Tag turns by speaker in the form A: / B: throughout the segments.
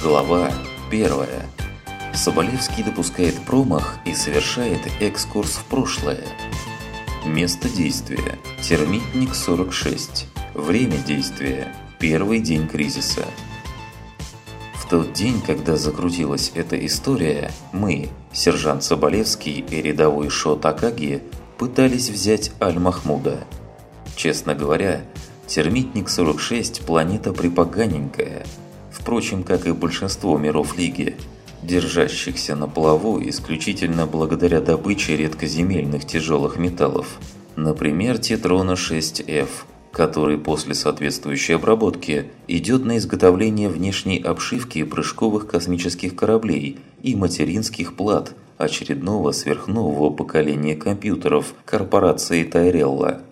A: Глава 1. Соболевский допускает промах и совершает экскурс в прошлое. Место действия. Термитник 46. Время действия. Первый день кризиса. В тот день, когда закрутилась эта история, мы, сержант Соболевский и рядовой Шо Такаги, пытались взять Аль-Махмуда. Честно говоря, Термитник 46 – планета припоганенькая – впрочем, как и большинство миров Лиги, держащихся на плаву исключительно благодаря добыче редкоземельных тяжелых металлов, например, тетрона 6F, который после соответствующей обработки идет на изготовление внешней обшивки прыжковых космических кораблей и материнских плат очередного сверхнового поколения компьютеров корпорации Тайрелла.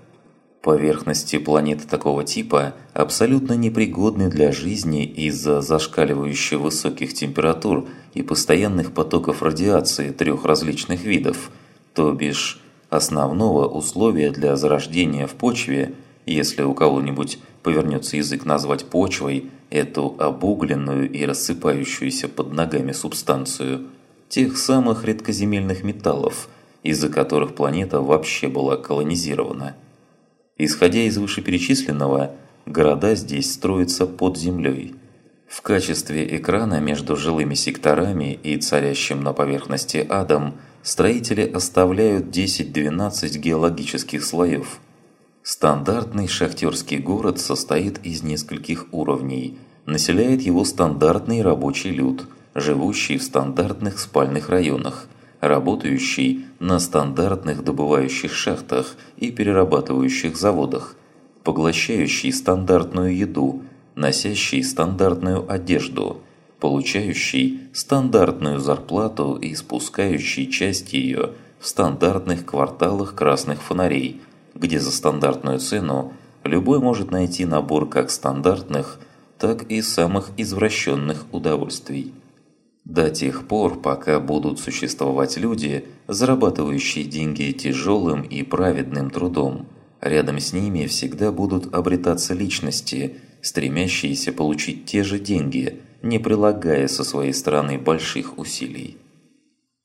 A: Поверхности планеты такого типа абсолютно непригодны для жизни из-за зашкаливающих высоких температур и постоянных потоков радиации трех различных видов, то бишь основного условия для зарождения в почве, если у кого-нибудь повернется язык назвать почвой эту обугленную и рассыпающуюся под ногами субстанцию, тех самых редкоземельных металлов, из-за которых планета вообще была колонизирована. Исходя из вышеперечисленного, города здесь строятся под землей. В качестве экрана между жилыми секторами и царящим на поверхности адом строители оставляют 10-12 геологических слоев. Стандартный шахтерский город состоит из нескольких уровней. Населяет его стандартный рабочий люд, живущий в стандартных спальных районах – работающий на стандартных добывающих шахтах и перерабатывающих заводах, поглощающий стандартную еду, носящий стандартную одежду, получающий стандартную зарплату и спускающий часть ее в стандартных кварталах красных фонарей, где за стандартную цену любой может найти набор как стандартных, так и самых извращенных удовольствий. До тех пор, пока будут существовать люди, зарабатывающие деньги тяжелым и праведным трудом, рядом с ними всегда будут обретаться личности, стремящиеся получить те же деньги, не прилагая со своей стороны больших усилий.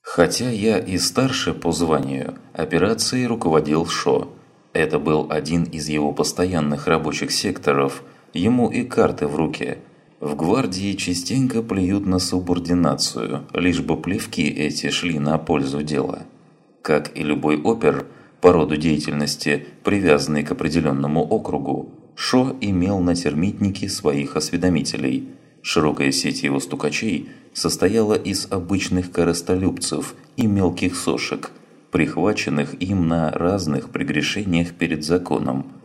A: Хотя я и старше по званию, операцией руководил Шо. Это был один из его постоянных рабочих секторов, ему и карты в руке – в гвардии частенько плюют на субординацию, лишь бы плевки эти шли на пользу дела. Как и любой опер, по роду деятельности, привязанный к определенному округу, Шо имел на термитнике своих осведомителей. Широкая сеть его стукачей состояла из обычных коростолюбцев и мелких сошек, прихваченных им на разных прегрешениях перед законом –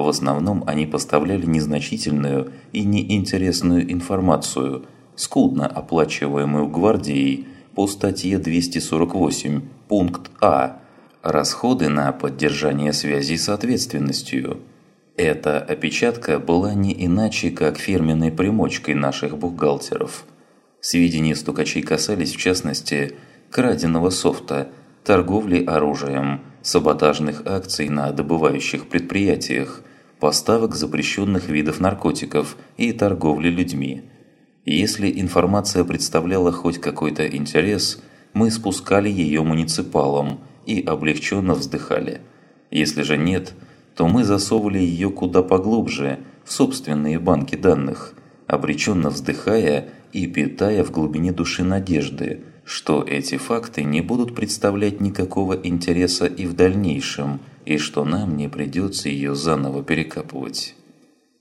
A: в основном они поставляли незначительную и неинтересную информацию, скудно оплачиваемую гвардией по статье 248, пункт А «Расходы на поддержание связи с ответственностью». Эта опечатка была не иначе, как фирменной примочкой наших бухгалтеров. Сведения стукачей касались, в частности, краденого софта, торговли оружием, саботажных акций на добывающих предприятиях, поставок запрещенных видов наркотиков и торговли людьми. Если информация представляла хоть какой-то интерес, мы спускали ее муниципалам и облегченно вздыхали. Если же нет, то мы засовывали ее куда поглубже, в собственные банки данных, обреченно вздыхая и питая в глубине души надежды, что эти факты не будут представлять никакого интереса и в дальнейшем – и что нам не придется ее заново перекапывать.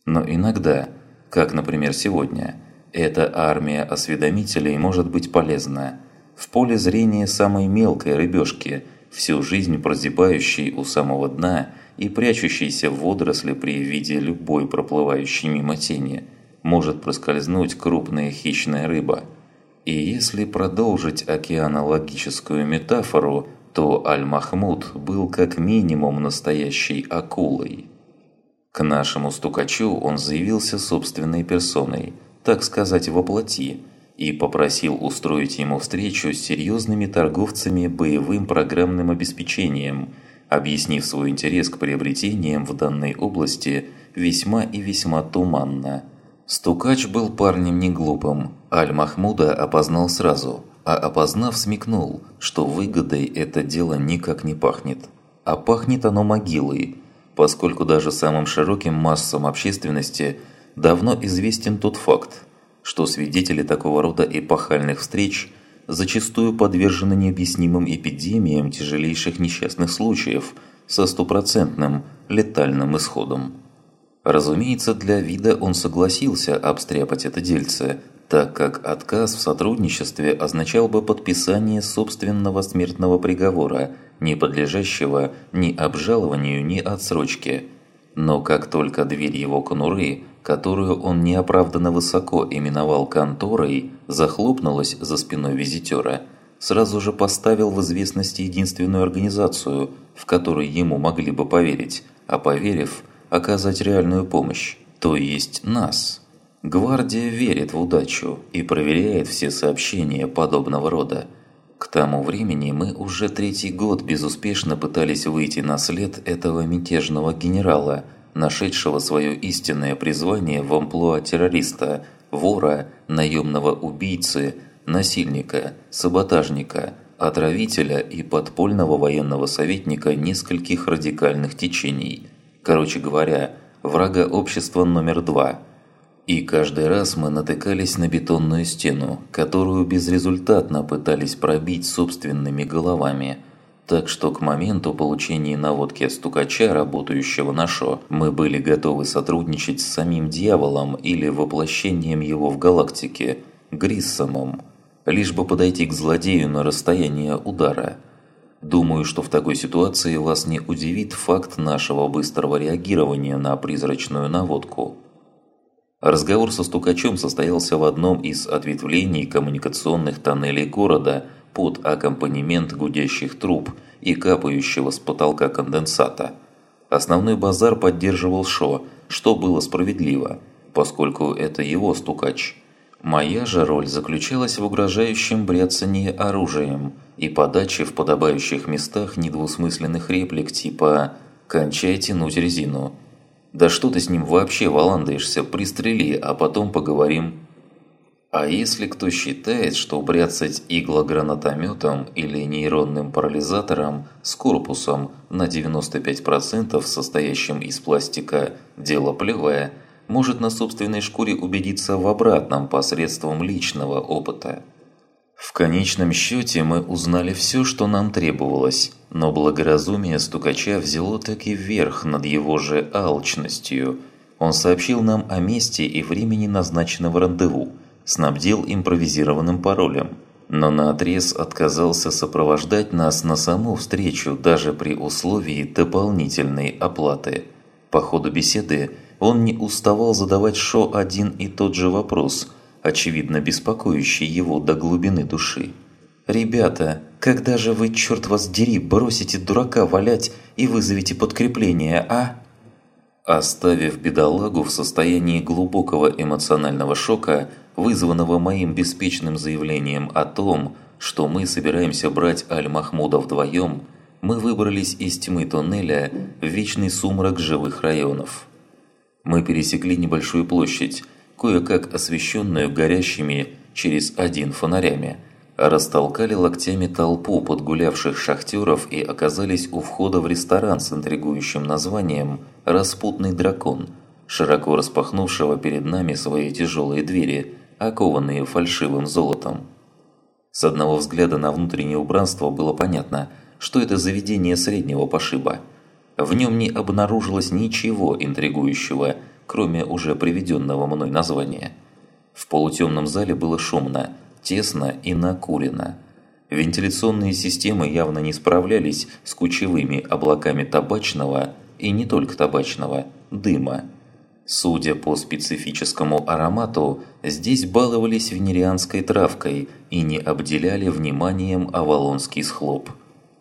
A: Но иногда, как, например, сегодня, эта армия осведомителей может быть полезна. В поле зрения самой мелкой рыбешки, всю жизнь прозябающей у самого дна и прячущейся в водоросли при виде любой проплывающей мимо тени, может проскользнуть крупная хищная рыба. И если продолжить океанологическую метафору, то Аль-Махмуд был как минимум настоящей акулой. К нашему стукачу он заявился собственной персоной, так сказать, воплоти, и попросил устроить ему встречу с серьезными торговцами боевым программным обеспечением, объяснив свой интерес к приобретениям в данной области весьма и весьма туманно. Стукач был парнем неглупым Аль-Махмуда опознал сразу, а опознав смекнул, что выгодой это дело никак не пахнет. А пахнет оно могилой, поскольку даже самым широким массам общественности давно известен тот факт, что свидетели такого рода эпохальных встреч зачастую подвержены необъяснимым эпидемиям тяжелейших несчастных случаев со стопроцентным летальным исходом. Разумеется, для вида он согласился обстряпать это дельце, так как отказ в сотрудничестве означал бы подписание собственного смертного приговора, не подлежащего ни обжалованию, ни отсрочке. Но как только дверь его конуры, которую он неоправданно высоко именовал конторой, захлопнулась за спиной визитера, сразу же поставил в известность единственную организацию, в которой ему могли бы поверить, а поверив, оказать реальную помощь, то есть нас. Гвардия верит в удачу и проверяет все сообщения подобного рода. К тому времени мы уже третий год безуспешно пытались выйти на след этого мятежного генерала, нашедшего свое истинное призвание в амплуа террориста, вора, наемного убийцы, насильника, саботажника, отравителя и подпольного военного советника нескольких радикальных течений. Короче говоря, врага общества номер два – и каждый раз мы натыкались на бетонную стену, которую безрезультатно пытались пробить собственными головами. Так что к моменту получения наводки стукача, работающего на ШО, мы были готовы сотрудничать с самим дьяволом или воплощением его в галактике, Гриссомом, лишь бы подойти к злодею на расстояние удара. Думаю, что в такой ситуации вас не удивит факт нашего быстрого реагирования на призрачную наводку. Разговор со стукачом состоялся в одном из ответвлений коммуникационных тоннелей города под аккомпанемент гудящих труб и капающего с потолка конденсата. Основной базар поддерживал Шо, что было справедливо, поскольку это его стукач. Моя же роль заключалась в угрожающем бряцании оружием и подаче в подобающих местах недвусмысленных реплик типа «кончай тянуть резину», да что ты с ним вообще валандаешься, пристрели, а потом поговорим. А если кто считает, что бряцать иглогранатометом или нейронным парализатором с корпусом на 95% состоящим из пластика дело плевое, может на собственной шкуре убедиться в обратном посредством личного опыта. В конечном счете мы узнали все, что нам требовалось, но благоразумие стукача взяло таки вверх над его же алчностью. Он сообщил нам о месте и времени назначенного рандеву, снабдил импровизированным паролем, но наотрез отказался сопровождать нас на саму встречу даже при условии дополнительной оплаты. По ходу беседы он не уставал задавать Шо один и тот же вопрос – очевидно беспокоящий его до глубины души. «Ребята, когда же вы, черт вас дери, бросите дурака валять и вызовете подкрепление, а?» Оставив бедолагу в состоянии глубокого эмоционального шока, вызванного моим беспечным заявлением о том, что мы собираемся брать Аль-Махмуда вдвоем, мы выбрались из тьмы тоннеля в вечный сумрак живых районов. Мы пересекли небольшую площадь, кое-как освещенную горящими через один фонарями, растолкали локтями толпу подгулявших шахтеров и оказались у входа в ресторан с интригующим названием «Распутный дракон», широко распахнувшего перед нами свои тяжелые двери, окованные фальшивым золотом. С одного взгляда на внутреннее убранство было понятно, что это заведение среднего пошиба. В нем не обнаружилось ничего интригующего – кроме уже приведенного мной названия. В полутемном зале было шумно, тесно и накурено. Вентиляционные системы явно не справлялись с кучевыми облаками табачного и не только табачного дыма. Судя по специфическому аромату, здесь баловались венерианской травкой и не обделяли вниманием авалонский схлоп.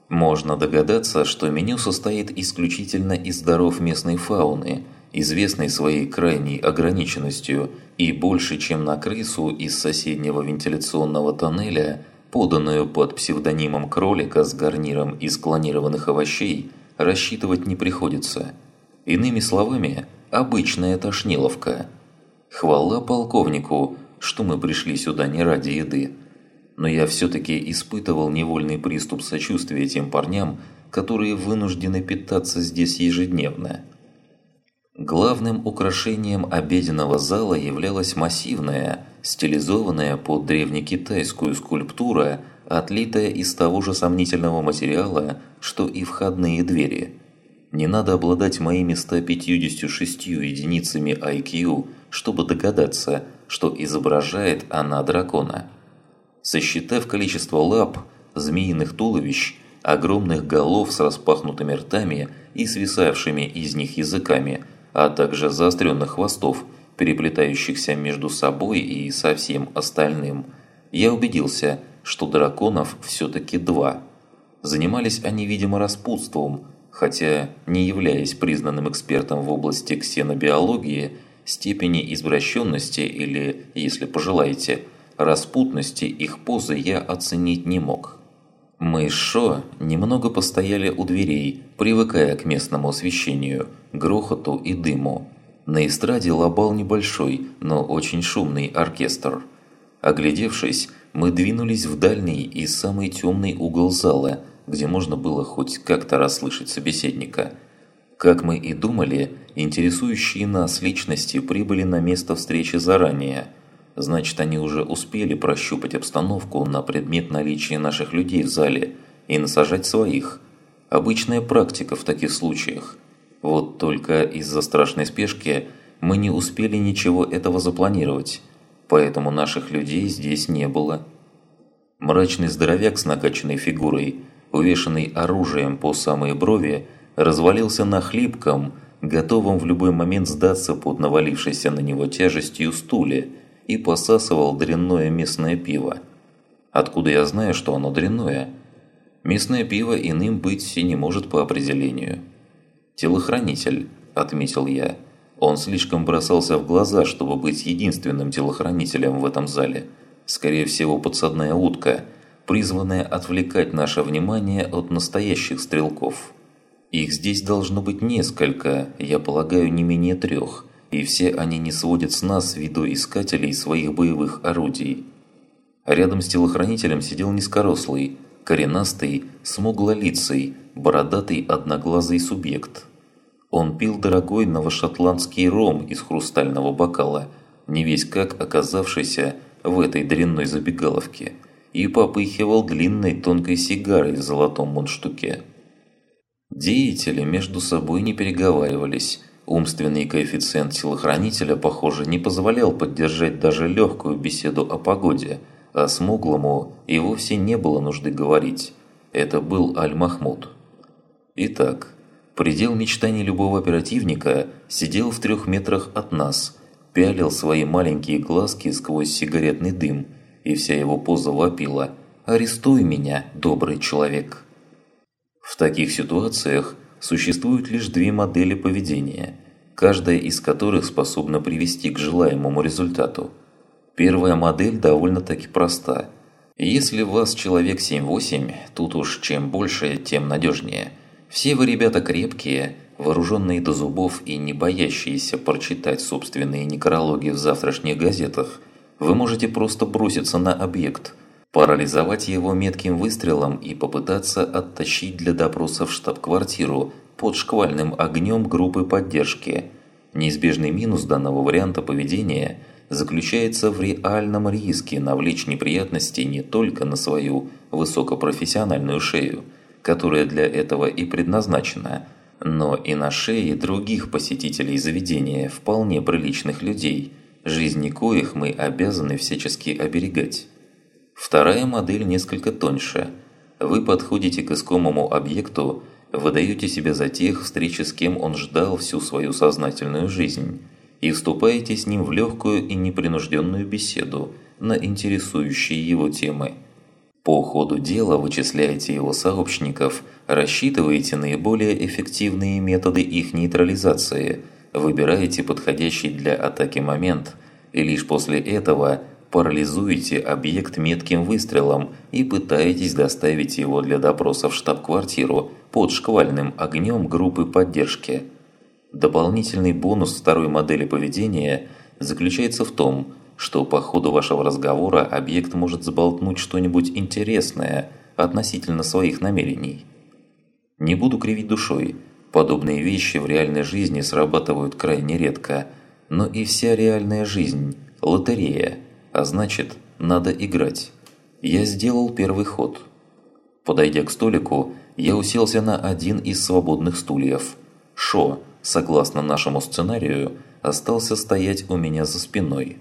A: Можно догадаться, что меню состоит исключительно из даров местной фауны – известной своей крайней ограниченностью и больше, чем на крысу из соседнего вентиляционного тоннеля, поданную под псевдонимом кролика с гарниром из клонированных овощей, рассчитывать не приходится. Иными словами, обычная тошниловка. Хвала полковнику, что мы пришли сюда не ради еды. Но я все-таки испытывал невольный приступ сочувствия тем парням, которые вынуждены питаться здесь ежедневно. Главным украшением обеденного зала являлась массивная, стилизованная под древнекитайскую скульптура, отлитая из того же сомнительного материала, что и входные двери. Не надо обладать моими 156 единицами IQ, чтобы догадаться, что изображает она дракона. Сосчитав количество лап, змеиных туловищ, огромных голов с распахнутыми ртами и свисавшими из них языками – а также заостренных хвостов, переплетающихся между собой и со всем остальным, я убедился, что драконов все-таки два. Занимались они, видимо, распутством, хотя, не являясь признанным экспертом в области ксенобиологии, степени извращенности или, если пожелаете, распутности их позы я оценить не мог. Мы с Шо немного постояли у дверей, привыкая к местному освещению, грохоту и дыму. На эстраде лобал небольшой, но очень шумный оркестр. Оглядевшись, мы двинулись в дальний и самый темный угол зала, где можно было хоть как-то расслышать собеседника. Как мы и думали, интересующие нас личности прибыли на место встречи заранее – Значит, они уже успели прощупать обстановку на предмет наличия наших людей в зале и насажать своих. Обычная практика в таких случаях. Вот только из-за страшной спешки мы не успели ничего этого запланировать, поэтому наших людей здесь не было. Мрачный здоровяк с накачанной фигурой, увешанный оружием по самые брови, развалился на хлипком, готовом в любой момент сдаться под навалившейся на него тяжестью стуле – и посасывал дрянное местное пиво. Откуда я знаю, что оно дрянное? Местное пиво иным быть и не может по определению. «Телохранитель», – отметил я. Он слишком бросался в глаза, чтобы быть единственным телохранителем в этом зале. Скорее всего, подсадная утка, призванная отвлекать наше внимание от настоящих стрелков. Их здесь должно быть несколько, я полагаю, не менее трех – и все они не сводят с нас видоискателей своих боевых орудий. Рядом с телохранителем сидел низкорослый, коренастый, смуглолицый, бородатый одноглазый субъект. Он пил дорогой новошотландский ром из хрустального бокала, не весь как оказавшийся в этой дрянной забегаловке, и попыхивал длинной тонкой сигарой в золотом мундштуке. Деятели между собой не переговаривались, Умственный коэффициент телохранителя, похоже, не позволял поддержать даже легкую беседу о погоде, а смуглому и вовсе не было нужды говорить. Это был Аль-Махмуд. Итак, предел мечтаний любого оперативника сидел в трех метрах от нас, пялил свои маленькие глазки сквозь сигаретный дым, и вся его поза вопила «Арестуй меня, добрый человек!». В таких ситуациях существуют лишь две модели поведения, каждая из которых способна привести к желаемому результату. Первая модель довольно-таки проста. Если вас человек 7-8, тут уж чем больше, тем надежнее. Все вы ребята крепкие, вооруженные до зубов и не боящиеся прочитать собственные некрологи в завтрашних газетах. Вы можете просто броситься на объект – парализовать его метким выстрелом и попытаться оттащить для допроса в штаб-квартиру под шквальным огнем группы поддержки. Неизбежный минус данного варианта поведения заключается в реальном риске навлечь неприятности не только на свою высокопрофессиональную шею, которая для этого и предназначена, но и на шее других посетителей заведения вполне приличных людей, жизни коих мы обязаны всячески оберегать. Вторая модель несколько тоньше. Вы подходите к искомому объекту, выдаете себя за тех, встречи с кем он ждал всю свою сознательную жизнь, и вступаете с ним в легкую и непринужденную беседу на интересующие его темы. По ходу дела вычисляете его сообщников, рассчитываете наиболее эффективные методы их нейтрализации, выбираете подходящий для атаки момент, и лишь после этого – парализуете объект метким выстрелом и пытаетесь доставить его для допроса в штаб-квартиру под шквальным огнем группы поддержки. Дополнительный бонус второй модели поведения заключается в том, что по ходу вашего разговора объект может заболтнуть что-нибудь интересное относительно своих намерений. Не буду кривить душой, подобные вещи в реальной жизни срабатывают крайне редко, но и вся реальная жизнь – лотерея, а значит, надо играть. Я сделал первый ход. Подойдя к столику, я уселся на один из свободных стульев. Шо, согласно нашему сценарию, остался стоять у меня за спиной.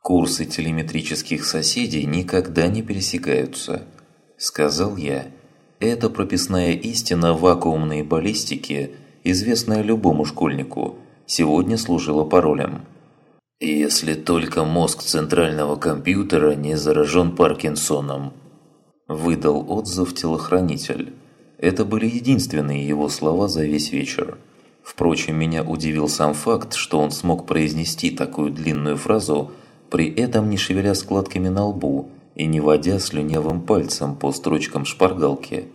A: Курсы телеметрических соседей никогда не пересекаются, сказал я. Это прописная истина вакуумной баллистики, известная любому школьнику, сегодня служила паролем. Если только мозг центрального компьютера не заражен Паркинсоном, выдал отзыв телохранитель. Это были единственные его слова за весь вечер. Впрочем, меня удивил сам факт, что он смог произнести такую длинную фразу, при этом не шевеля складками на лбу и не водя слюнявым пальцем по строчкам шпаргалки.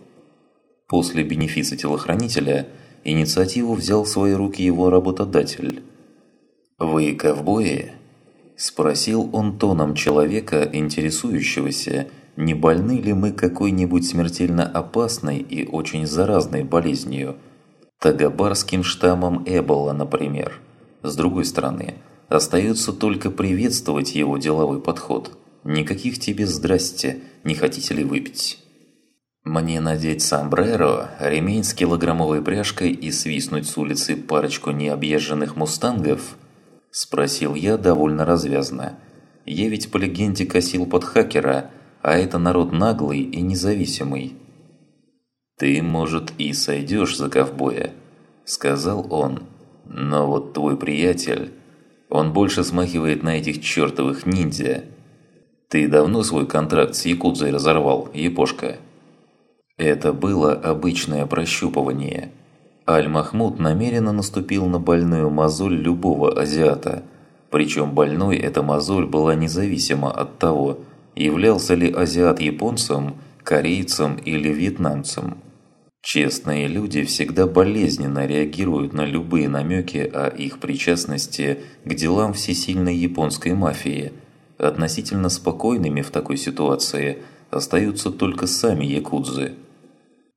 A: После бенефиса телохранителя инициативу взял в свои руки его работодатель. «Вы ковбои?» – спросил он тоном человека, интересующегося, не больны ли мы какой-нибудь смертельно опасной и очень заразной болезнью – Тагабарским штаммом Эбола, например. С другой стороны, остается только приветствовать его деловой подход. Никаких тебе «здрасте», не хотите ли выпить? Мне надеть сомбреро, ремень с килограммовой пряжкой и свистнуть с улицы парочку необъезженных мустангов? Спросил я довольно развязно. Я ведь по легенде косил под хакера, а это народ наглый и независимый. «Ты, может, и сойдешь за ковбоя», – сказал он. «Но вот твой приятель, он больше смахивает на этих чертовых ниндзя. Ты давно свой контракт с Якудзой разорвал, Япошка?» Это было обычное прощупывание. Аль-Махмуд намеренно наступил на больную мозоль любого азиата. Причем больной эта мозоль была независима от того, являлся ли азиат японцем, корейцем или вьетнамцем. Честные люди всегда болезненно реагируют на любые намеки о их причастности к делам всесильной японской мафии. Относительно спокойными в такой ситуации остаются только сами якудзы.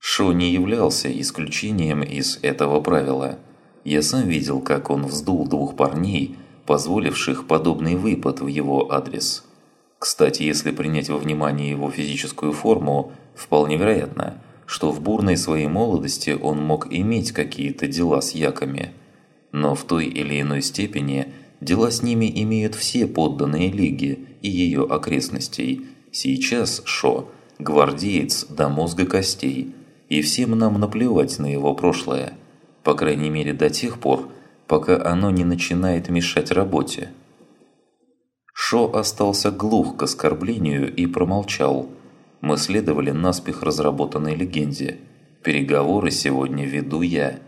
A: Шо не являлся исключением из этого правила. Я сам видел, как он вздул двух парней, позволивших подобный выпад в его адрес. Кстати, если принять во внимание его физическую форму, вполне вероятно – что в бурной своей молодости он мог иметь какие-то дела с яками. Но в той или иной степени дела с ними имеют все подданные лиги и ее окрестностей. Сейчас Шо – гвардеец до мозга костей, и всем нам наплевать на его прошлое. По крайней мере до тех пор, пока оно не начинает мешать работе. Шо остался глух к оскорблению и промолчал – мы следовали наспех разработанной легенде. Переговоры сегодня веду я.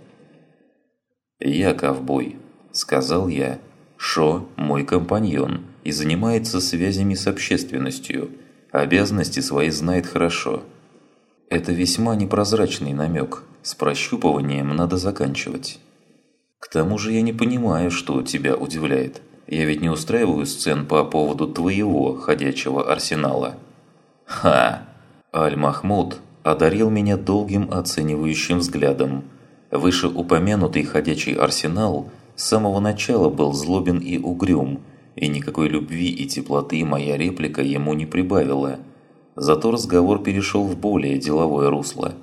A: «Я ковбой», – сказал я. «Шо – мой компаньон и занимается связями с общественностью. Обязанности свои знает хорошо». Это весьма непрозрачный намек. С прощупыванием надо заканчивать. К тому же я не понимаю, что тебя удивляет. Я ведь не устраиваю сцен по поводу твоего ходячего арсенала. «Ха!» Аль-Махмуд одарил меня долгим оценивающим взглядом. Вышеупомянутый ходячий арсенал с самого начала был злобен и угрюм, и никакой любви и теплоты моя реплика ему не прибавила. Зато разговор перешел в более деловое русло.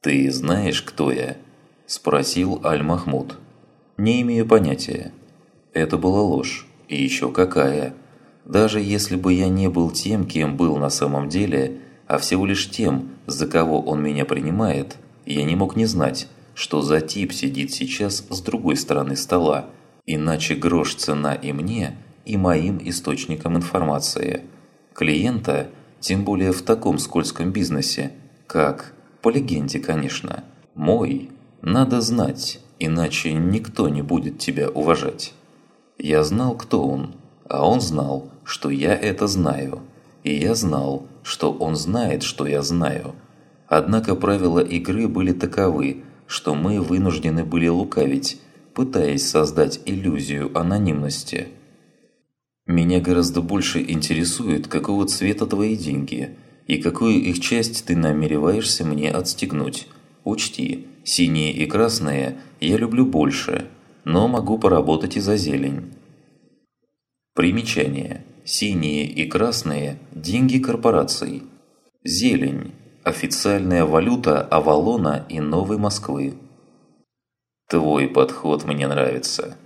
A: «Ты знаешь, кто я?» – спросил Аль-Махмуд. «Не имею понятия». Это была ложь. И еще какая – даже если бы я не был тем, кем был на самом деле, а всего лишь тем, за кого он меня принимает, я не мог не знать, что за тип сидит сейчас с другой стороны стола, иначе грош цена и мне, и моим источникам информации. Клиента, тем более в таком скользком бизнесе, как, по легенде, конечно, мой, надо знать, иначе никто не будет тебя уважать. Я знал, кто он, а он знал, что я это знаю. И я знал, что он знает, что я знаю. Однако правила игры были таковы, что мы вынуждены были лукавить, пытаясь создать иллюзию анонимности. Меня гораздо больше интересует, какого цвета твои деньги и какую их часть ты намереваешься мне отстегнуть. Учти, синие и красные я люблю больше, но могу поработать и за зелень. Примечание. Синие и красные – деньги корпораций. Зелень – официальная валюта Авалона и Новой Москвы. Твой подход мне нравится.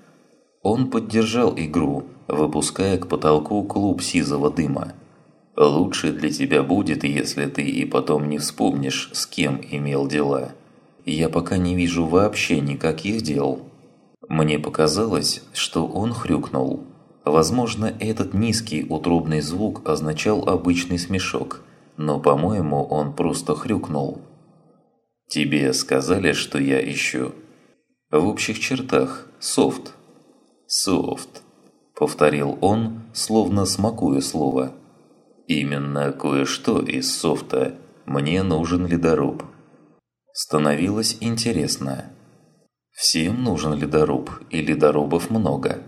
A: Он поддержал игру, выпуская к потолку клуб сизого дыма. Лучше для тебя будет, если ты и потом не вспомнишь, с кем имел дела. Я пока не вижу вообще никаких дел. Мне показалось, что он хрюкнул. Возможно, этот низкий утробный звук означал обычный смешок, но, по-моему, он просто хрюкнул. «Тебе сказали, что я ищу?» «В общих чертах. Софт». «Софт», – повторил он, словно смакуя слово. «Именно кое-что из софта. Мне нужен ледоруб». Становилось интересно. Всем нужен ледоруб, и ледорубов много.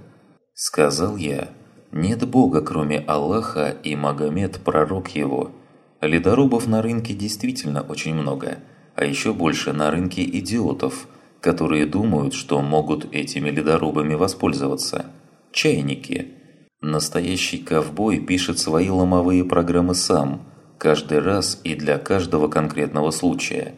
A: Сказал я, нет Бога, кроме Аллаха, и Магомед – пророк его. Ледорубов на рынке действительно очень много, а еще больше на рынке идиотов, которые думают, что могут этими ледорубами воспользоваться. Чайники. Настоящий ковбой пишет свои ломовые программы сам, каждый раз и для каждого конкретного случая,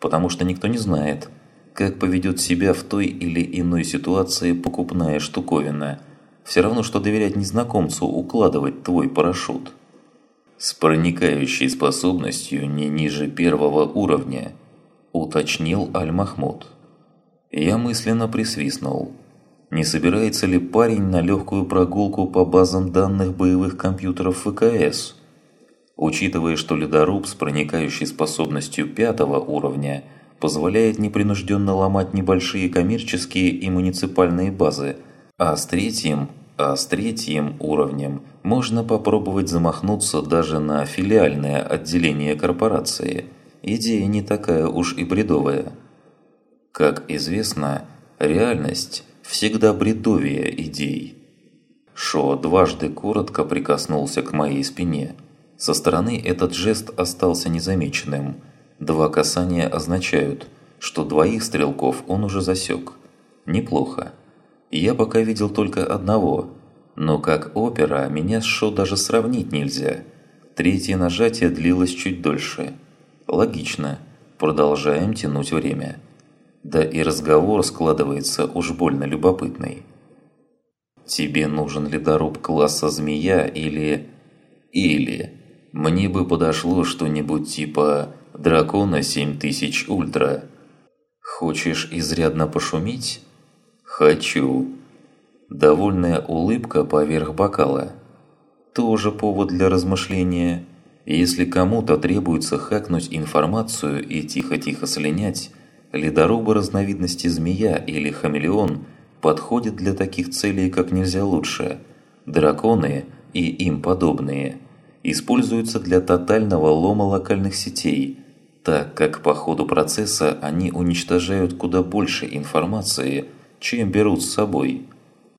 A: потому что никто не знает, как поведет себя в той или иной ситуации покупная штуковина – все равно, что доверять незнакомцу укладывать твой парашют. С проникающей способностью не ниже первого уровня, уточнил Аль-Махмуд. Я мысленно присвистнул. Не собирается ли парень на легкую прогулку по базам данных боевых компьютеров ВКС? Учитывая, что ледоруб с проникающей способностью пятого уровня позволяет непринужденно ломать небольшие коммерческие и муниципальные базы – а с третьим, а с третьим уровнем можно попробовать замахнуться даже на филиальное отделение корпорации. Идея не такая уж и бредовая. Как известно, реальность всегда бредовее идей. Шо дважды коротко прикоснулся к моей спине. Со стороны этот жест остался незамеченным. Два касания означают, что двоих стрелков он уже засек. Неплохо. Я пока видел только одного, но как опера меня с шоу даже сравнить нельзя. Третье нажатие длилось чуть дольше. Логично. Продолжаем тянуть время. Да и разговор складывается уж больно любопытный. Тебе нужен ледоруб класса змея или... Или... Мне бы подошло что-нибудь типа дракона 7000 ультра. Хочешь изрядно пошуметь? «Хочу». Довольная улыбка поверх бокала. Тоже повод для размышления. Если кому-то требуется хакнуть информацию и тихо-тихо слинять, ледорубы разновидности змея или хамелеон подходят для таких целей как нельзя лучше. Драконы и им подобные используются для тотального лома локальных сетей, так как по ходу процесса они уничтожают куда больше информации – чем берут с собой.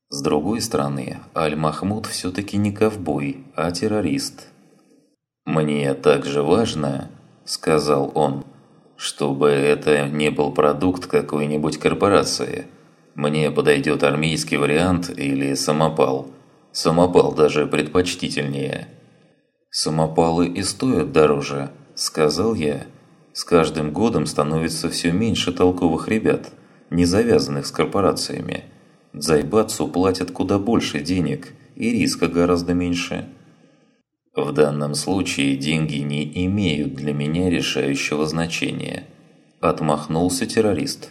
A: С другой стороны, Аль-Махмуд все-таки не ковбой, а террорист. «Мне также важно», – сказал он, – «чтобы это не был продукт какой-нибудь корпорации. Мне подойдет армейский вариант или самопал. Самопал даже предпочтительнее». «Самопалы и стоят дороже», – сказал я. «С каждым годом становится все меньше толковых ребят» не завязанных с корпорациями. Дзайбацу платят куда больше денег, и риска гораздо меньше. В данном случае деньги не имеют для меня решающего значения. Отмахнулся террорист.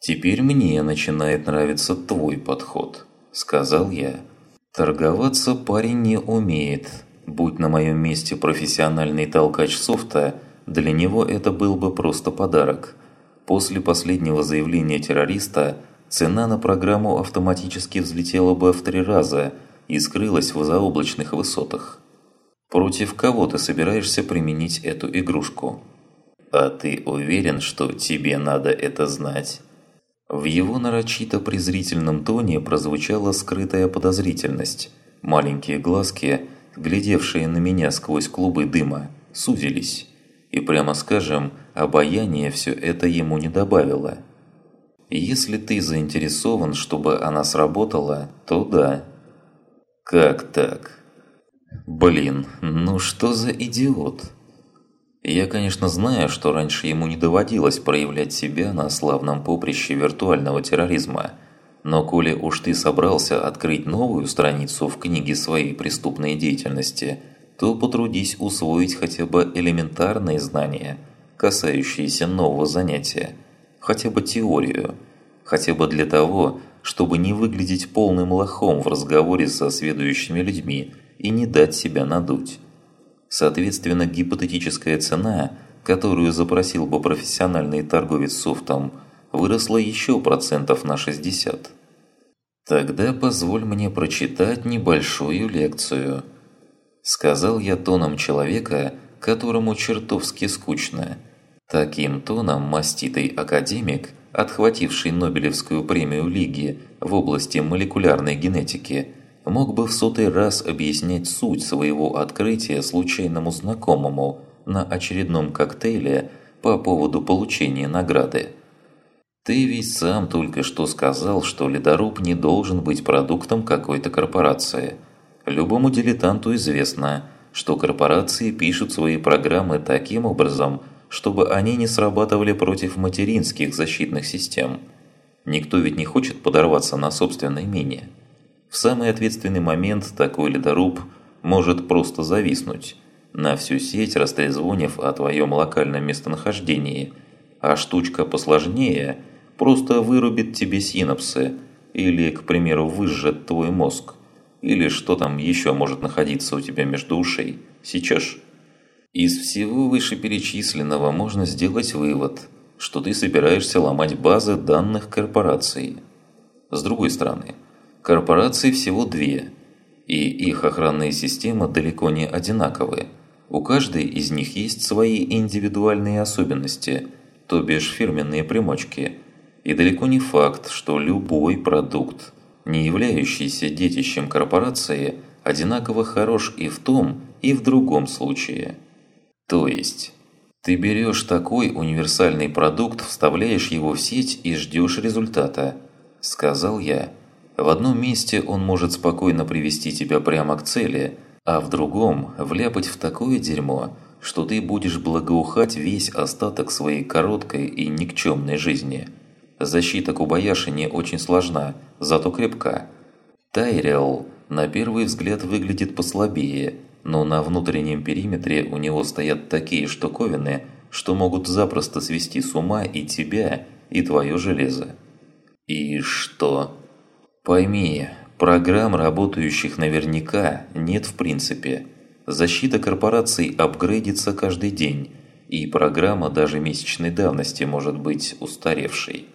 A: «Теперь мне начинает нравиться твой подход», – сказал я. «Торговаться парень не умеет. Будь на моем месте профессиональный толкач софта, для него это был бы просто подарок – После последнего заявления террориста цена на программу автоматически взлетела бы в три раза и скрылась в заоблачных высотах. Против кого ты собираешься применить эту игрушку? А ты уверен, что тебе надо это знать? В его нарочито презрительном тоне прозвучала скрытая подозрительность. Маленькие глазки, глядевшие на меня сквозь клубы дыма, сузились. И прямо скажем, обаяние все это ему не добавило. Если ты заинтересован, чтобы она сработала, то да. Как так? Блин, ну что за идиот? Я, конечно, знаю, что раньше ему не доводилось проявлять себя на славном поприще виртуального терроризма. Но коли уж ты собрался открыть новую страницу в книге своей преступной деятельности, то потрудись усвоить хотя бы элементарные знания, касающиеся нового занятия, хотя бы теорию, хотя бы для того, чтобы не выглядеть полным лохом в разговоре со следующими людьми и не дать себя надуть. Соответственно, гипотетическая цена, которую запросил бы профессиональный торговец софтом, выросла еще процентов на 60. «Тогда позволь мне прочитать небольшую лекцию», – сказал я тоном человека, которому чертовски скучно. Таким тоном маститый академик, отхвативший Нобелевскую премию Лиги в области молекулярной генетики, мог бы в сотый раз объяснять суть своего открытия случайному знакомому на очередном коктейле по поводу получения награды. Ты ведь сам только что сказал, что ледоруб не должен быть продуктом какой-то корпорации. Любому дилетанту известно, что корпорации пишут свои программы таким образом, чтобы они не срабатывали против материнских защитных систем. Никто ведь не хочет подорваться на собственное имение. В самый ответственный момент такой ледоруб может просто зависнуть, на всю сеть растрезвонив о твоем локальном местонахождении, а штучка посложнее просто вырубит тебе синапсы или, к примеру, выжжет твой мозг, или что там еще может находиться у тебя между ушей. Сейчас из всего вышеперечисленного можно сделать вывод, что ты собираешься ломать базы данных корпораций. С другой стороны – Корпораций всего две, и их охранные системы далеко не одинаковые. У каждой из них есть свои индивидуальные особенности, то бишь фирменные примочки. И далеко не факт, что любой продукт, не являющийся детищем корпорации, одинаково хорош и в том, и в другом случае. То есть, ты берешь такой универсальный продукт, вставляешь его в сеть и ждешь результата, сказал я. В одном месте он может спокойно привести тебя прямо к цели, а в другом вляпать в такое дерьмо, что ты будешь благоухать весь остаток своей короткой и никчемной жизни. Защита Кубаяши не очень сложна, зато крепка. Тайриал на первый взгляд выглядит послабее, но на внутреннем периметре у него стоят такие штуковины, что могут запросто свести с ума и тебя, и твое железо. И что? Пойми, программ, работающих наверняка, нет в принципе. Защита корпораций апгрейдится каждый день, и программа даже месячной давности может быть устаревшей.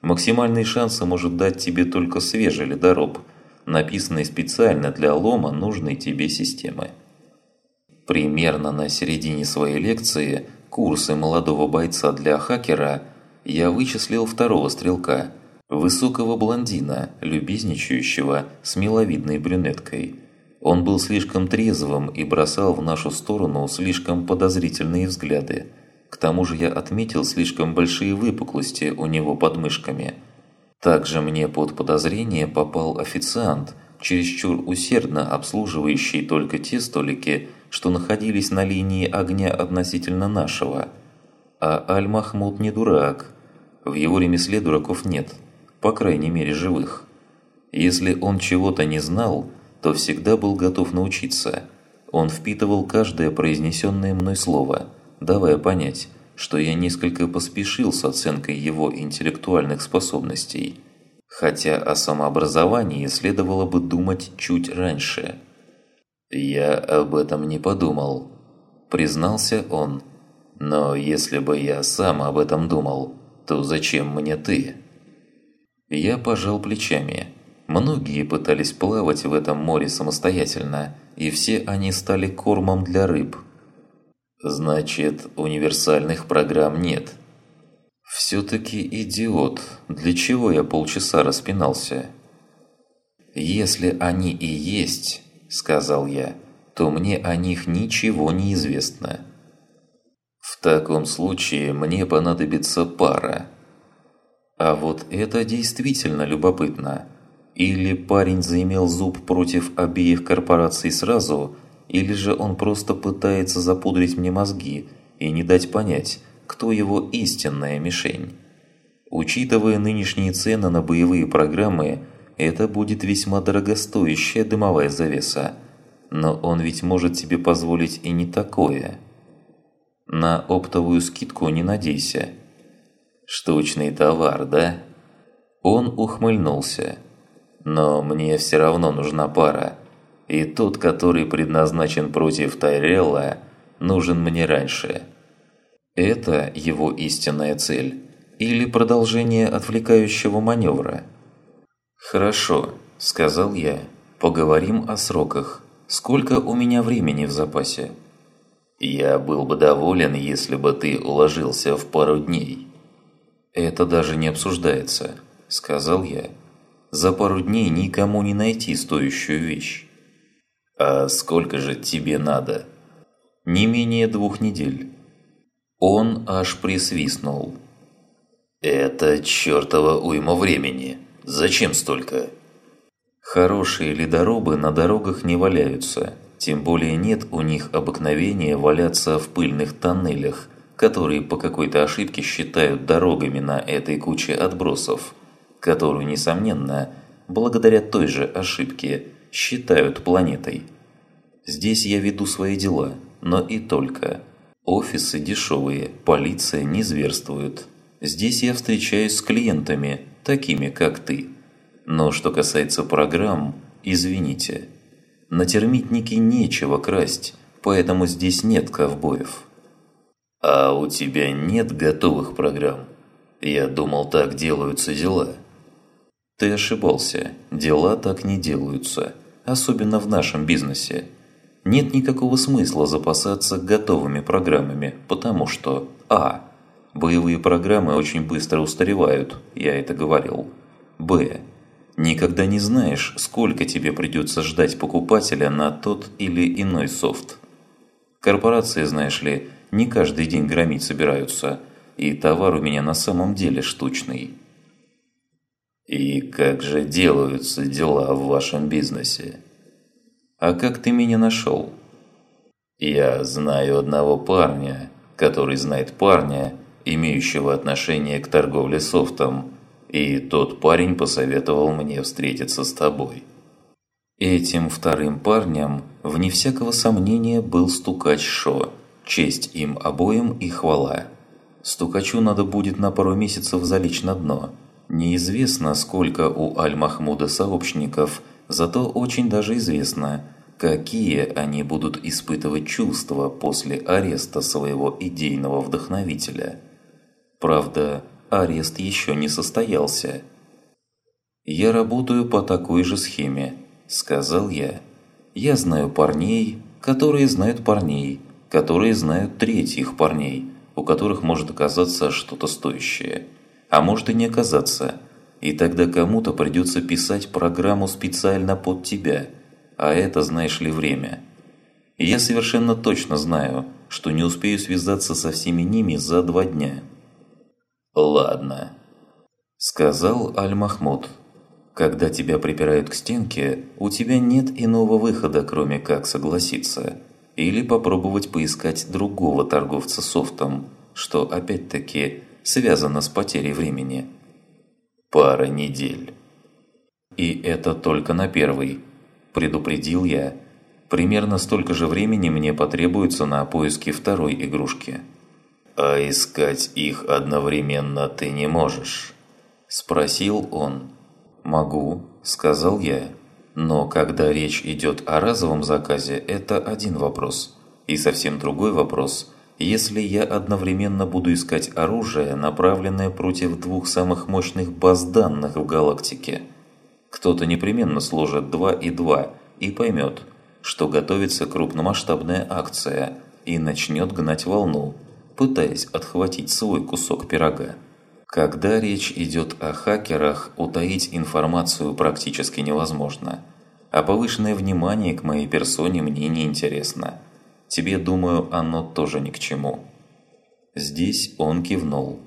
A: Максимальные шансы может дать тебе только свежий ледоруб, написанный специально для лома нужной тебе системы. Примерно на середине своей лекции «Курсы молодого бойца для хакера» я вычислил второго стрелка – Высокого блондина, любезничающего с миловидной брюнеткой. Он был слишком трезвым и бросал в нашу сторону слишком подозрительные взгляды. К тому же я отметил слишком большие выпуклости у него под мышками. Также мне под подозрение попал официант, чересчур усердно обслуживающий только те столики, что находились на линии огня относительно нашего. А Аль-Махмуд не дурак. В его ремесле дураков нет по крайней мере живых. Если он чего-то не знал, то всегда был готов научиться. Он впитывал каждое произнесенное мной слово, давая понять, что я несколько поспешил с оценкой его интеллектуальных способностей. Хотя о самообразовании следовало бы думать чуть раньше. «Я об этом не подумал», – признался он. «Но если бы я сам об этом думал, то зачем мне ты?» Я пожал плечами. Многие пытались плавать в этом море самостоятельно, и все они стали кормом для рыб. Значит, универсальных программ нет. Все-таки идиот. Для чего я полчаса распинался? «Если они и есть, — сказал я, — то мне о них ничего не известно». «В таком случае мне понадобится пара». А вот это действительно любопытно. Или парень заимел зуб против обеих корпораций сразу, или же он просто пытается запудрить мне мозги и не дать понять, кто его истинная мишень. Учитывая нынешние цены на боевые программы, это будет весьма дорогостоящая дымовая завеса. Но он ведь может себе позволить и не такое. На оптовую скидку не надейся. Штучный товар, да? Он ухмыльнулся. Но мне все равно нужна пара. И тот, который предназначен против Тайрелла, нужен мне раньше. Это его истинная цель или продолжение отвлекающего маневра? «Хорошо», – сказал я. «Поговорим о сроках. Сколько у меня времени в запасе?» «Я был бы доволен, если бы ты уложился в пару дней». «Это даже не обсуждается», – сказал я. «За пару дней никому не найти стоящую вещь». «А сколько же тебе надо?» «Не менее двух недель». Он аж присвистнул. «Это чертова уйма времени. Зачем столько?» Хорошие ледорубы на дорогах не валяются, тем более нет у них обыкновения валяться в пыльных тоннелях, которые по какой-то ошибке считают дорогами на этой куче отбросов, которую, несомненно, благодаря той же ошибке, считают планетой. Здесь я веду свои дела, но и только. Офисы дешевые, полиция не зверствует, Здесь я встречаюсь с клиентами, такими как ты. Но что касается программ, извините. На термитнике нечего красть, поэтому здесь нет ковбоев. А у тебя нет готовых программ? Я думал, так делаются дела. Ты ошибался. Дела так не делаются. Особенно в нашем бизнесе. Нет никакого смысла запасаться готовыми программами, потому что А. Боевые программы очень быстро устаревают, я это говорил. Б. Никогда не знаешь, сколько тебе придется ждать покупателя на тот или иной софт. Корпорации, знаешь ли, не каждый день громить собираются, и товар у меня на самом деле штучный. И как же делаются дела в вашем бизнесе? А как ты меня нашел? Я знаю одного парня, который знает парня, имеющего отношение к торговле софтом, и тот парень посоветовал мне встретиться с тобой. Этим вторым парнем, вне всякого сомнения, был стукач Шо, честь им обоим и хвала. Стукачу надо будет на пару месяцев залечь на дно. Неизвестно, сколько у Аль-Махмуда сообщников, зато очень даже известно, какие они будут испытывать чувства после ареста своего идейного вдохновителя – Правда, арест еще не состоялся. «Я работаю по такой же схеме», – сказал я. «Я знаю парней, которые знают парней, которые знают третьих парней, у которых может оказаться что-то стоящее. А может и не оказаться. И тогда кому-то придется писать программу специально под тебя. А это, знаешь ли, время. Я совершенно точно знаю, что не успею связаться со всеми ними за два дня». «Ладно», – сказал Аль-Махмуд. «Когда тебя припирают к стенке, у тебя нет иного выхода, кроме как согласиться. Или попробовать поискать другого торговца софтом, что опять-таки связано с потерей времени. Пара недель». «И это только на первый», – предупредил я. «Примерно столько же времени мне потребуется на поиски второй игрушки». «А искать их одновременно ты не можешь?» – спросил он. «Могу», – сказал я. «Но когда речь идет о разовом заказе, это один вопрос. И совсем другой вопрос, если я одновременно буду искать оружие, направленное против двух самых мощных баз данных в галактике. Кто-то непременно сложит 2 и 2 и поймет, что готовится крупномасштабная акция и начнет гнать волну, пытаясь отхватить свой кусок пирога. Когда речь идет о хакерах, утаить информацию практически невозможно. А повышенное внимание к моей персоне мне не интересно. Тебе, думаю, оно тоже ни к чему. Здесь он кивнул.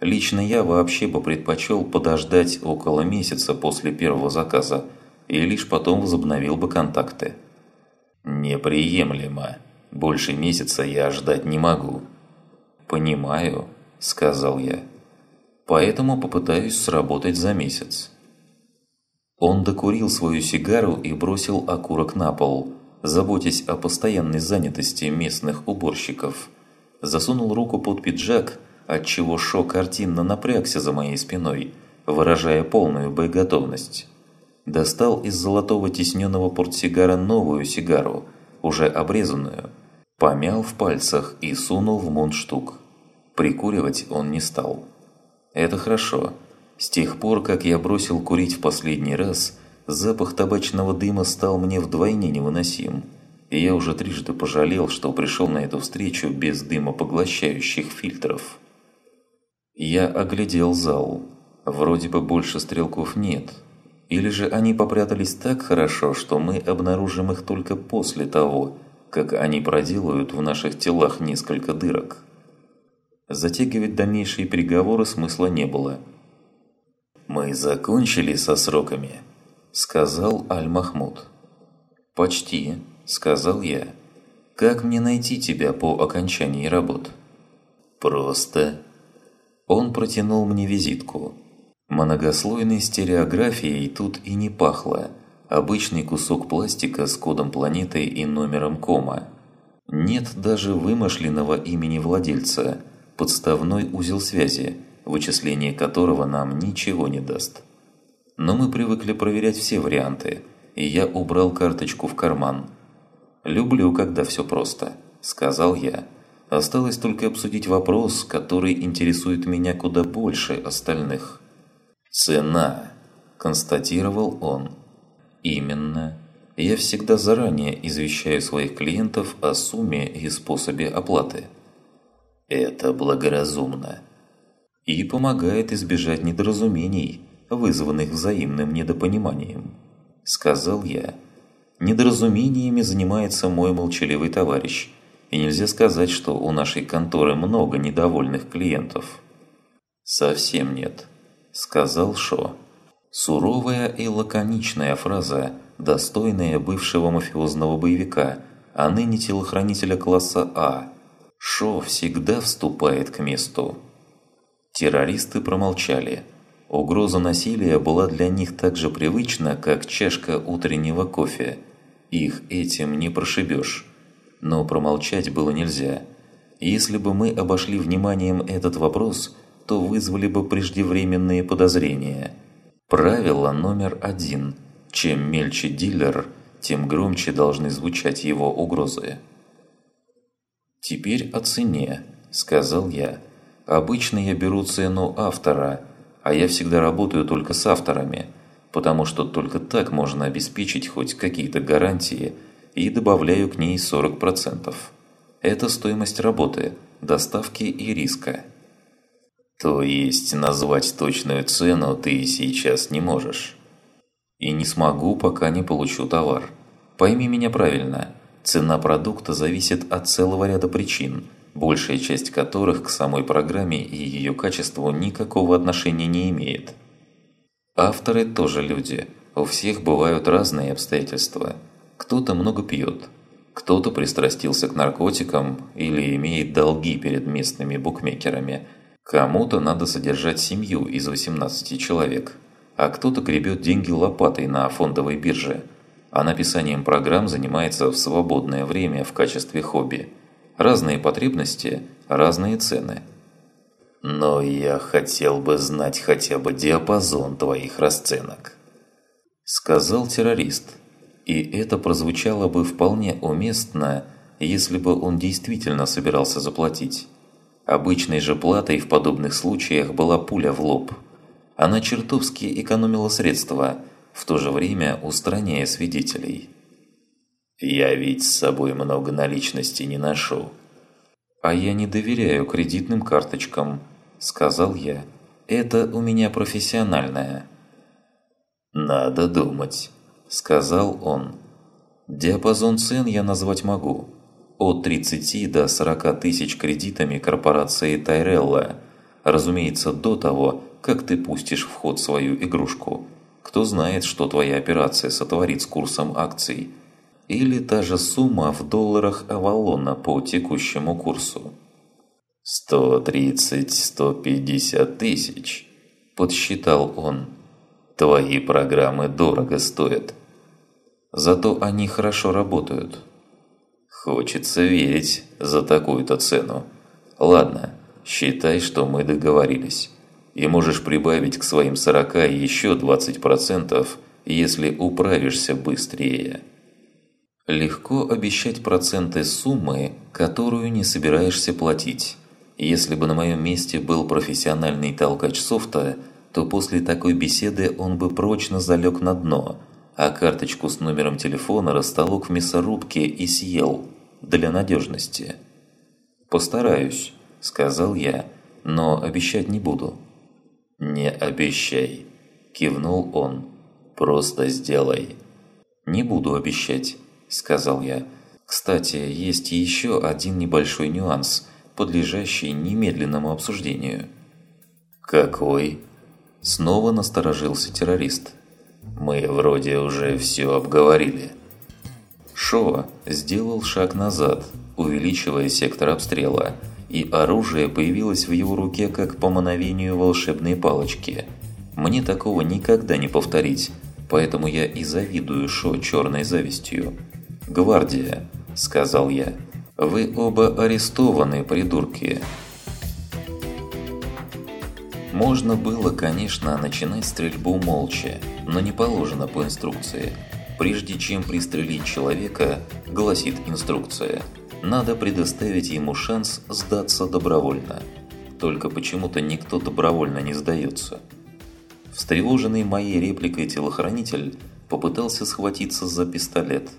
A: Лично я вообще бы предпочел подождать около месяца после первого заказа и лишь потом возобновил бы контакты. «Неприемлемо. Больше месяца я ждать не могу». «Понимаю», – сказал я поэтому попытаюсь сработать за месяц. Он докурил свою сигару и бросил окурок на пол, заботясь о постоянной занятости местных уборщиков. Засунул руку под пиджак, отчего Шо картинно напрягся за моей спиной, выражая полную боеготовность. Достал из золотого тисненного портсигара новую сигару, уже обрезанную, помял в пальцах и сунул в мундштук. Прикуривать он не стал. Это хорошо. С тех пор, как я бросил курить в последний раз, запах табачного дыма стал мне вдвойне невыносим. И я уже трижды пожалел, что пришел на эту встречу без дымопоглощающих фильтров. Я оглядел зал. Вроде бы больше стрелков нет. Или же они попрятались так хорошо, что мы обнаружим их только после того, как они проделают в наших телах несколько дырок. Затягивать дальнейшие переговоры смысла не было. «Мы закончили со сроками», – сказал Аль-Махмуд. «Почти», – сказал я. «Как мне найти тебя по окончании работ?» «Просто». Он протянул мне визитку. Многослойной стереографией тут и не пахло. Обычный кусок пластика с кодом планеты и номером кома. Нет даже вымышленного имени владельца – подставной узел связи, вычисление которого нам ничего не даст. Но мы привыкли проверять все варианты, и я убрал карточку в карман. «Люблю, когда все просто», – сказал я. Осталось только обсудить вопрос, который интересует меня куда больше остальных. «Цена», – констатировал он. «Именно. Я всегда заранее извещаю своих клиентов о сумме и способе оплаты». Это благоразумно. И помогает избежать недоразумений, вызванных взаимным недопониманием. Сказал я. Недоразумениями занимается мой молчаливый товарищ, и нельзя сказать, что у нашей конторы много недовольных клиентов. «Совсем нет», – сказал Шо. Суровая и лаконичная фраза, достойная бывшего мафиозного боевика, а ныне телохранителя класса А – Шо всегда вступает к месту. Террористы промолчали. Угроза насилия была для них так же привычна, как чашка утреннего кофе. Их этим не прошибешь. Но промолчать было нельзя. Если бы мы обошли вниманием этот вопрос, то вызвали бы преждевременные подозрения. Правило номер один. Чем мельче дилер, тем громче должны звучать его угрозы. «Теперь о цене», – сказал я. «Обычно я беру цену автора, а я всегда работаю только с авторами, потому что только так можно обеспечить хоть какие-то гарантии и добавляю к ней 40%. Это стоимость работы, доставки и риска». «То есть назвать точную цену ты сейчас не можешь?» «И не смогу, пока не получу товар. Пойми меня правильно». Цена продукта зависит от целого ряда причин, большая часть которых к самой программе и ее качеству никакого отношения не имеет. Авторы тоже люди, у всех бывают разные обстоятельства. Кто-то много пьет, кто-то пристрастился к наркотикам или имеет долги перед местными букмекерами, кому-то надо содержать семью из 18 человек, а кто-то гребет деньги лопатой на фондовой бирже – а написанием программ занимается в свободное время в качестве хобби. Разные потребности, разные цены. Но я хотел бы знать хотя бы диапазон твоих расценок. Сказал террорист. И это прозвучало бы вполне уместно, если бы он действительно собирался заплатить. Обычной же платой в подобных случаях была пуля в лоб. Она чертовски экономила средства – в то же время устраняя свидетелей. «Я ведь с собой много наличности не ношу». «А я не доверяю кредитным карточкам», – сказал я. «Это у меня профессиональное». «Надо думать», – сказал он. «Диапазон цен я назвать могу. От 30 до 40 тысяч кредитами корпорации Тайрелла. Разумеется, до того, как ты пустишь в ход свою игрушку. Кто знает, что твоя операция сотворит с курсом акций. Или та же сумма в долларах Авалона по текущему курсу. 130-150 тысяч, подсчитал он. Твои программы дорого стоят. Зато они хорошо работают. Хочется верить за такую-то цену. Ладно, считай, что мы договорились и можешь прибавить к своим 40 еще 20%, если управишься быстрее. Легко обещать проценты суммы, которую не собираешься платить. Если бы на моем месте был профессиональный толкач софта, то после такой беседы он бы прочно залег на дно, а карточку с номером телефона растолок в мясорубке и съел, для надежности. «Постараюсь», – сказал я, – «но обещать не буду». «Не обещай», – кивнул он. «Просто сделай». «Не буду обещать», – сказал я. «Кстати, есть еще один небольшой нюанс, подлежащий немедленному обсуждению». «Какой?» Снова насторожился террорист. «Мы вроде уже все обговорили». Шо сделал шаг назад, увеличивая сектор обстрела – и оружие появилось в его руке как по мановению волшебной палочки. Мне такого никогда не повторить, поэтому я и завидую Шо черной завистью. «Гвардия», – сказал я, – «вы оба арестованы, придурки». Можно было, конечно, начинать стрельбу молча, но не положено по инструкции. Прежде чем пристрелить человека, гласит инструкция – надо предоставить ему шанс сдаться добровольно. Только почему-то никто добровольно не сдается. Встревоженный моей репликой телохранитель попытался схватиться за пистолет,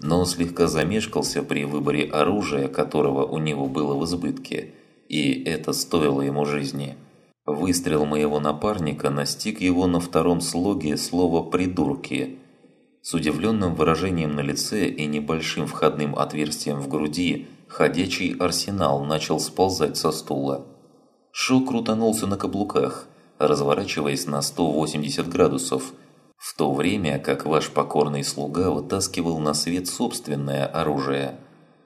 A: но слегка замешкался при выборе оружия, которого у него было в избытке, и это стоило ему жизни. Выстрел моего напарника настиг его на втором слоге слова «придурки», с удивленным выражением на лице и небольшим входным отверстием в груди ходячий арсенал начал сползать со стула. Шо крутанулся на каблуках, разворачиваясь на 180 градусов, в то время как ваш покорный слуга вытаскивал на свет собственное оружие.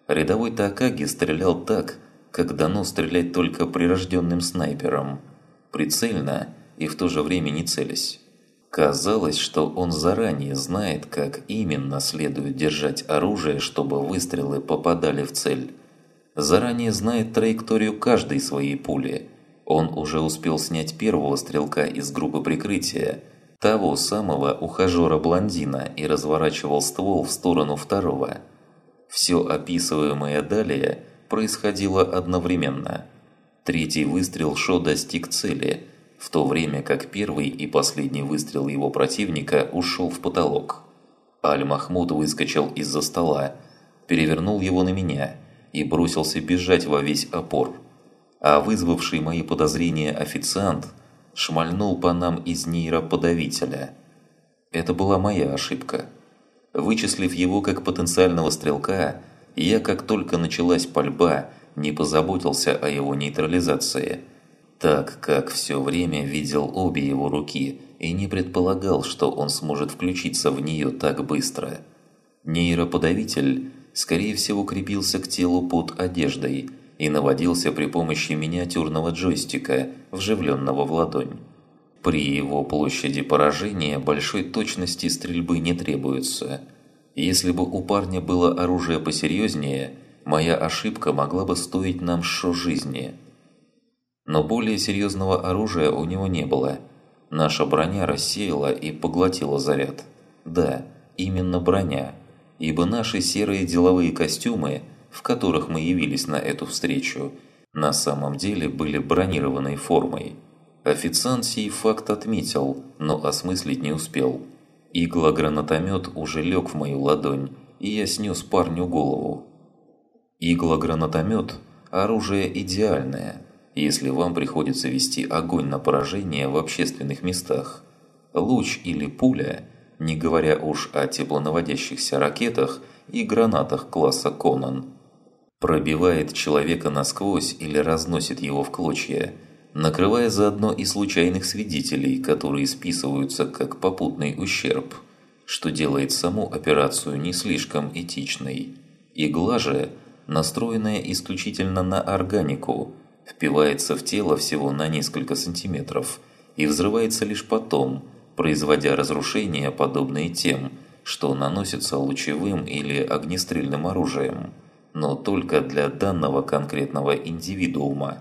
A: Рядовой Такаги стрелял так, как дано стрелять только прирожденным снайпером, прицельно и в то же время не целясь. Казалось, что он заранее знает, как именно следует держать оружие, чтобы выстрелы попадали в цель. Заранее знает траекторию каждой своей пули. Он уже успел снять первого стрелка из группы прикрытия, того самого ухажера-блондина и разворачивал ствол в сторону второго. Все описываемое далее происходило одновременно. Третий выстрел Шо достиг цели – в то время как первый и последний выстрел его противника ушел в потолок. Аль-Махмуд выскочил из-за стола, перевернул его на меня и бросился бежать во весь опор. А вызвавший мои подозрения официант шмальнул по нам из нейроподавителя. Это была моя ошибка. Вычислив его как потенциального стрелка, я, как только началась пальба, не позаботился о его нейтрализации – так как все время видел обе его руки и не предполагал, что он сможет включиться в нее так быстро. Нейроподавитель, скорее всего, крепился к телу под одеждой и наводился при помощи миниатюрного джойстика, вживленного в ладонь. При его площади поражения большой точности стрельбы не требуется. Если бы у парня было оружие посерьезнее, моя ошибка могла бы стоить нам шо жизни – но более серьезного оружия у него не было. Наша броня рассеяла и поглотила заряд. Да, именно броня. Ибо наши серые деловые костюмы, в которых мы явились на эту встречу, на самом деле были бронированной формой. Официант сей факт отметил, но осмыслить не успел. Игла-гранатомет уже лег в мою ладонь, и я снес парню голову. Игла-гранатомет – оружие идеальное – если вам приходится вести огонь на поражение в общественных местах. Луч или пуля, не говоря уж о теплонаводящихся ракетах и гранатах класса «Конан», пробивает человека насквозь или разносит его в клочья, накрывая заодно и случайных свидетелей, которые списываются как попутный ущерб, что делает саму операцию не слишком этичной. Игла же, настроенная исключительно на органику, впивается в тело всего на несколько сантиметров и взрывается лишь потом, производя разрушения, подобные тем, что наносятся лучевым или огнестрельным оружием, но только для данного конкретного индивидуума.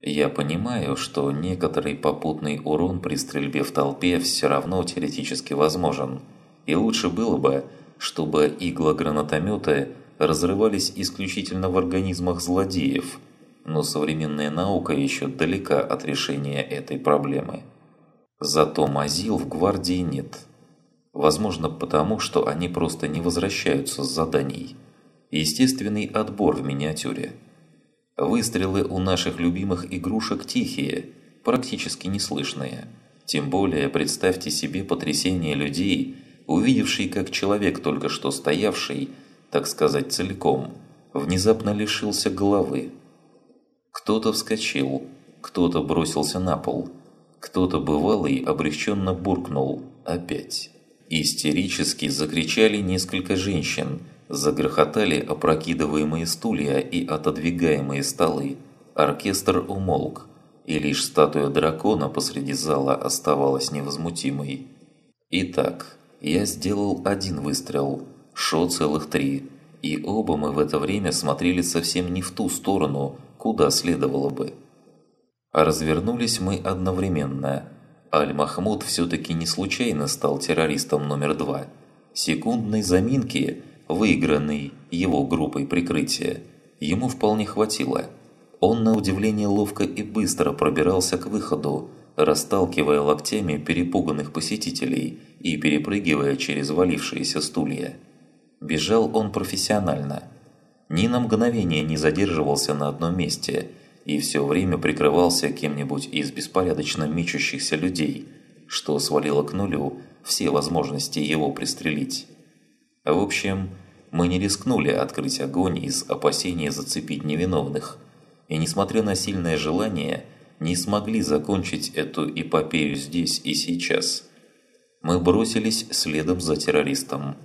A: Я понимаю, что некоторый попутный урон при стрельбе в толпе все равно теоретически возможен, и лучше было бы, чтобы иглогранатометы разрывались исключительно в организмах злодеев, но современная наука еще далека от решения этой проблемы. Зато мазил в гвардии нет. Возможно потому, что они просто не возвращаются с заданий. Естественный отбор в миниатюре. Выстрелы у наших любимых игрушек тихие, практически неслышные. Тем более представьте себе потрясение людей, увидевший, как человек, только что стоявший, так сказать, целиком, внезапно лишился головы. Кто-то вскочил, кто-то бросился на пол, кто-то бывалый облегченно буркнул «опять». Истерически закричали несколько женщин, загрохотали опрокидываемые стулья и отодвигаемые столы. Оркестр умолк, и лишь статуя дракона посреди зала оставалась невозмутимой. Итак, я сделал один выстрел, шо целых три, и оба мы в это время смотрели совсем не в ту сторону, куда следовало бы. А развернулись мы одновременно. Аль-Махмуд все-таки не случайно стал террористом номер два. Секундной заминки, выигранной его группой прикрытия, ему вполне хватило. Он на удивление ловко и быстро пробирался к выходу, расталкивая локтями перепуганных посетителей и перепрыгивая через валившиеся стулья. Бежал он профессионально – ни на мгновение не задерживался на одном месте и все время прикрывался кем-нибудь из беспорядочно мечущихся людей, что свалило к нулю все возможности его пристрелить. В общем, мы не рискнули открыть огонь из опасения зацепить невиновных, и несмотря на сильное желание, не смогли закончить эту эпопею здесь и сейчас. Мы бросились следом за террористом.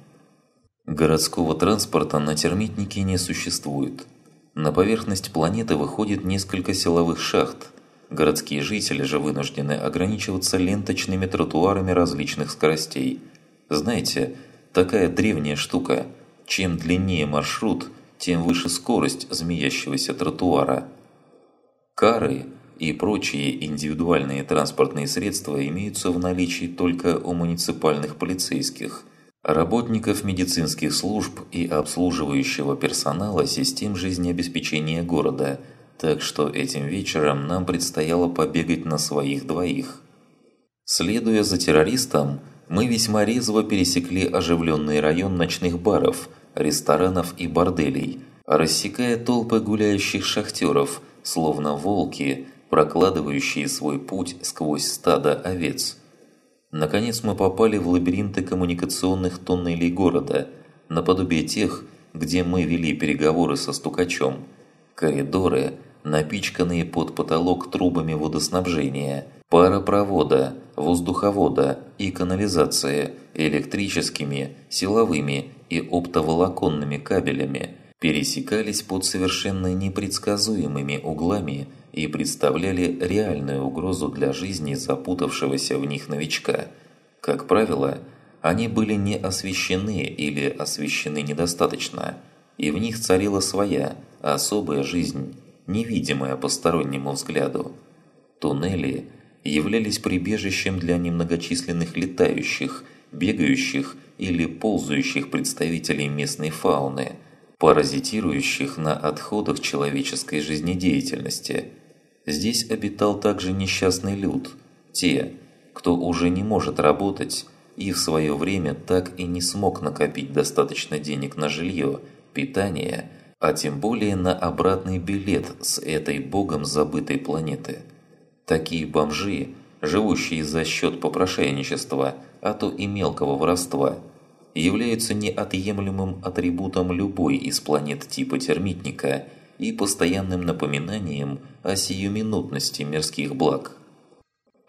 A: Городского транспорта на термитнике не существует. На поверхность планеты выходит несколько силовых шахт. Городские жители же вынуждены ограничиваться ленточными тротуарами различных скоростей. Знаете, такая древняя штука. Чем длиннее маршрут, тем выше скорость змеящегося тротуара. Кары и прочие индивидуальные транспортные средства имеются в наличии только у муниципальных полицейских – работников медицинских служб и обслуживающего персонала систем жизнеобеспечения города, так что этим вечером нам предстояло побегать на своих двоих. Следуя за террористом, мы весьма резво пересекли оживленный район ночных баров, ресторанов и борделей, рассекая толпы гуляющих шахтеров, словно волки, прокладывающие свой путь сквозь стадо овец – Наконец мы попали в лабиринты коммуникационных тоннелей города, наподобие тех, где мы вели переговоры со стукачом. Коридоры, напичканные под потолок трубами водоснабжения, паропровода, воздуховода и канализации, электрическими, силовыми и оптоволоконными кабелями, пересекались под совершенно непредсказуемыми углами и представляли реальную угрозу для жизни запутавшегося в них новичка. Как правило, они были не освещены или освещены недостаточно, и в них царила своя, особая жизнь, невидимая постороннему взгляду. Туннели являлись прибежищем для немногочисленных летающих, бегающих или ползающих представителей местной фауны, паразитирующих на отходах человеческой жизнедеятельности – Здесь обитал также несчастный люд, те, кто уже не может работать и в свое время так и не смог накопить достаточно денег на жилье, питание, а тем более на обратный билет с этой богом забытой планеты. Такие бомжи, живущие за счет попрошайничества, а то и мелкого воровства, являются неотъемлемым атрибутом любой из планет типа термитника и постоянным напоминанием о сиюминутности мирских благ.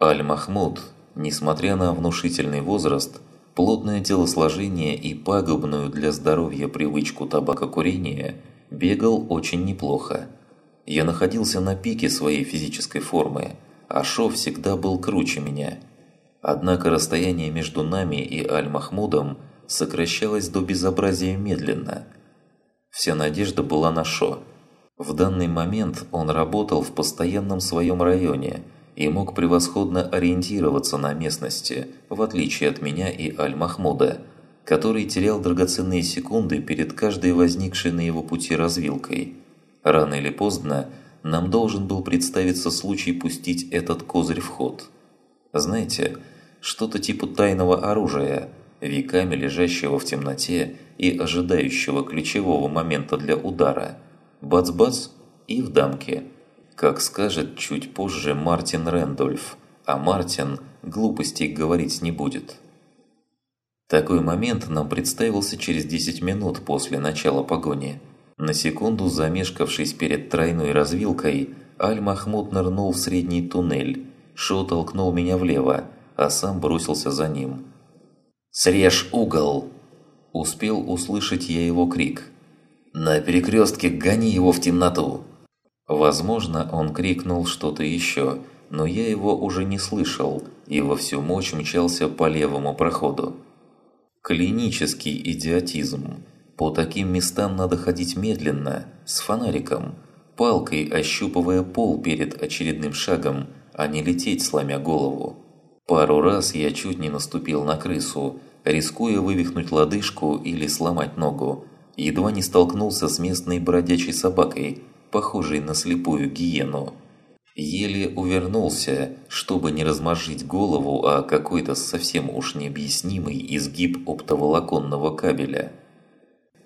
A: Аль-Махмуд, несмотря на внушительный возраст, плотное телосложение и пагубную для здоровья привычку табакокурения – бегал очень неплохо. Я находился на пике своей физической формы, а Шо всегда был круче меня. Однако расстояние между нами и Аль-Махмудом сокращалось до безобразия медленно. Вся надежда была на Шо. В данный момент он работал в постоянном своем районе и мог превосходно ориентироваться на местности, в отличие от меня и Аль-Махмуда – который терял драгоценные секунды перед каждой возникшей на его пути развилкой. Рано или поздно нам должен был представиться случай пустить этот козырь в ход. Знаете, что-то типа тайного оружия, веками лежащего в темноте и ожидающего ключевого момента для удара. Бац-бац и в дамке. Как скажет чуть позже Мартин Рэндольф, а Мартин глупостей говорить не будет. Такой момент нам представился через 10 минут после начала погони. На секунду замешкавшись перед тройной развилкой, Аль-Махмуд нырнул в средний туннель. Шо толкнул меня влево, а сам бросился за ним. «Срежь угол!» Успел услышать я его крик. «На перекрестке гони его в темноту!» Возможно, он крикнул что-то еще, но я его уже не слышал и во всю мощь мчался по левому проходу. Клинический идиотизм. По таким местам надо ходить медленно, с фонариком, палкой ощупывая пол перед очередным шагом, а не лететь, сломя голову. Пару раз я чуть не наступил на крысу, рискуя вывихнуть лодыжку или сломать ногу. Едва не столкнулся с местной бродячей собакой, похожей на слепую гиену. Еле увернулся, чтобы не размозжить голову о какой-то совсем уж необъяснимый изгиб оптоволоконного кабеля.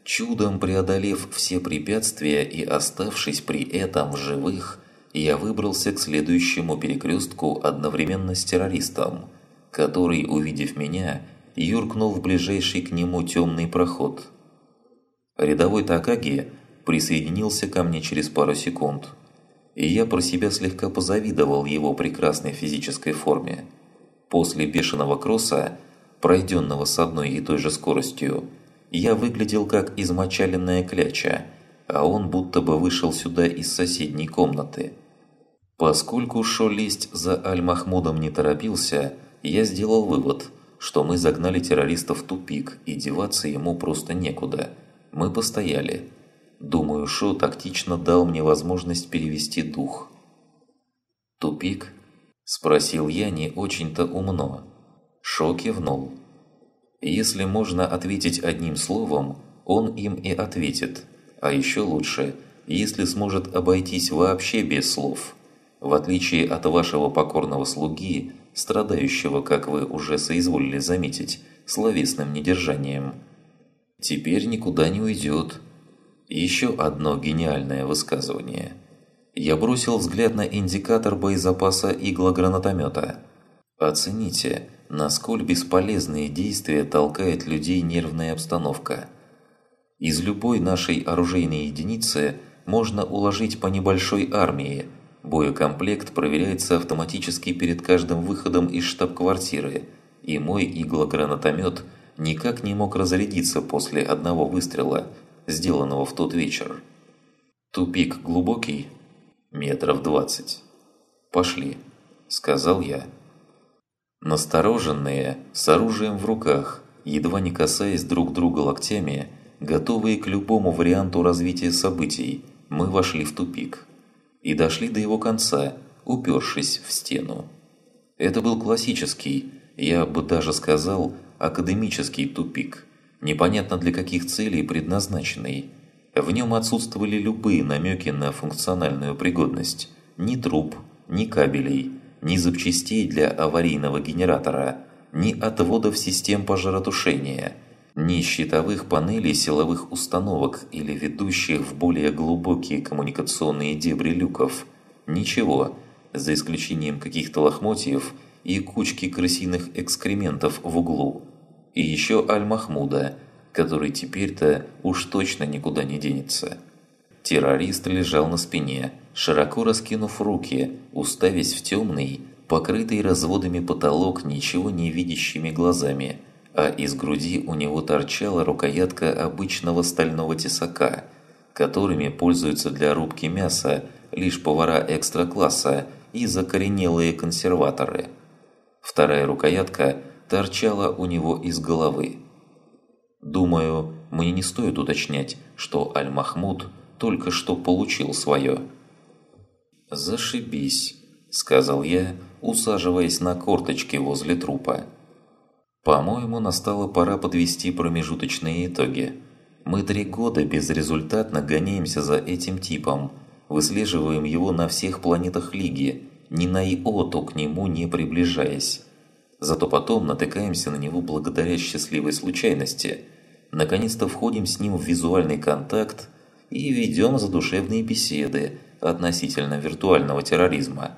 A: Чудом преодолев все препятствия и оставшись при этом в живых, я выбрался к следующему перекрестку одновременно с террористом, который, увидев меня, юркнул в ближайший к нему темный проход. Рядовой Такаги присоединился ко мне через пару секунд – и я про себя слегка позавидовал его прекрасной физической форме. После бешеного кросса, пройденного с одной и той же скоростью, я выглядел как измочаленная кляча, а он будто бы вышел сюда из соседней комнаты. Поскольку Шо лезть за Аль-Махмудом не торопился, я сделал вывод, что мы загнали террориста в тупик и деваться ему просто некуда. Мы постояли – Думаю, Шо тактично дал мне возможность перевести дух. «Тупик?» – спросил я не очень-то умно. Шо кивнул. Если можно ответить одним словом, он им и ответит. А еще лучше, если сможет обойтись вообще без слов. В отличие от вашего покорного слуги, страдающего, как вы уже соизволили заметить, словесным недержанием. Теперь никуда не уйдет, еще одно гениальное высказывание. Я бросил взгляд на индикатор боезапаса иглогранатомета. Оцените, насколько бесполезные действия толкает людей нервная обстановка. Из любой нашей оружейной единицы можно уложить по небольшой армии. Боекомплект проверяется автоматически перед каждым выходом из штаб-квартиры, и мой иглогранатомет никак не мог разрядиться после одного выстрела – сделанного в тот вечер. Тупик глубокий, метров двадцать. «Пошли», – сказал я. Настороженные, с оружием в руках, едва не касаясь друг друга локтями, готовые к любому варианту развития событий, мы вошли в тупик. И дошли до его конца, упершись в стену. Это был классический, я бы даже сказал, академический тупик – непонятно для каких целей предназначенный. В нем отсутствовали любые намеки на функциональную пригодность. Ни труб, ни кабелей, ни запчастей для аварийного генератора, ни отводов систем пожаротушения. Ни щитовых панелей силовых установок или ведущих в более глубокие коммуникационные дебри люков. Ничего, за исключением каких-то лохмотьев и кучки крысиных экскрементов в углу. И еще Аль-Махмуда, который теперь-то уж точно никуда не денется. Террорист лежал на спине, широко раскинув руки, уставясь в темный, покрытый разводами потолок ничего не видящими глазами, а из груди у него торчала рукоятка обычного стального тесака, которыми пользуются для рубки мяса лишь повара экстра-класса и закоренелые консерваторы. Вторая рукоятка торчала у него из головы. Думаю, мне не стоит уточнять, что Аль-Махмуд только что получил свое. «Зашибись», – сказал я, усаживаясь на корточки возле трупа. По-моему, настала пора подвести промежуточные итоги. Мы три года безрезультатно гоняемся за этим типом, выслеживаем его на всех планетах Лиги, ни на иоту к нему не приближаясь. Зато потом натыкаемся на него благодаря счастливой случайности. Наконец-то входим с ним в визуальный контакт и ведем задушевные беседы относительно виртуального терроризма.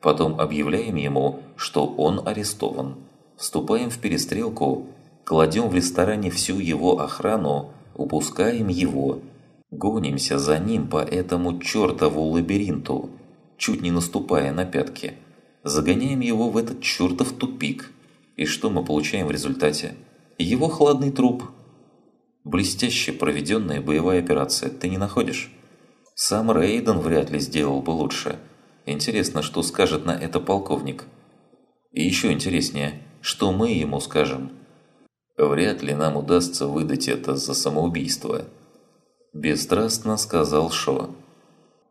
A: Потом объявляем ему, что он арестован. Вступаем в перестрелку, кладем в ресторане всю его охрану, упускаем его, гонимся за ним по этому чертову лабиринту, чуть не наступая на пятки. Загоняем его в этот чертов тупик. И что мы получаем в результате? Его хладный труп – Блестяще проведенная боевая операция, ты не находишь? Сам Рейден вряд ли сделал бы лучше. Интересно, что скажет на это полковник. И еще интереснее, что мы ему скажем. Вряд ли нам удастся выдать это за самоубийство. Бесстрастно сказал Шо.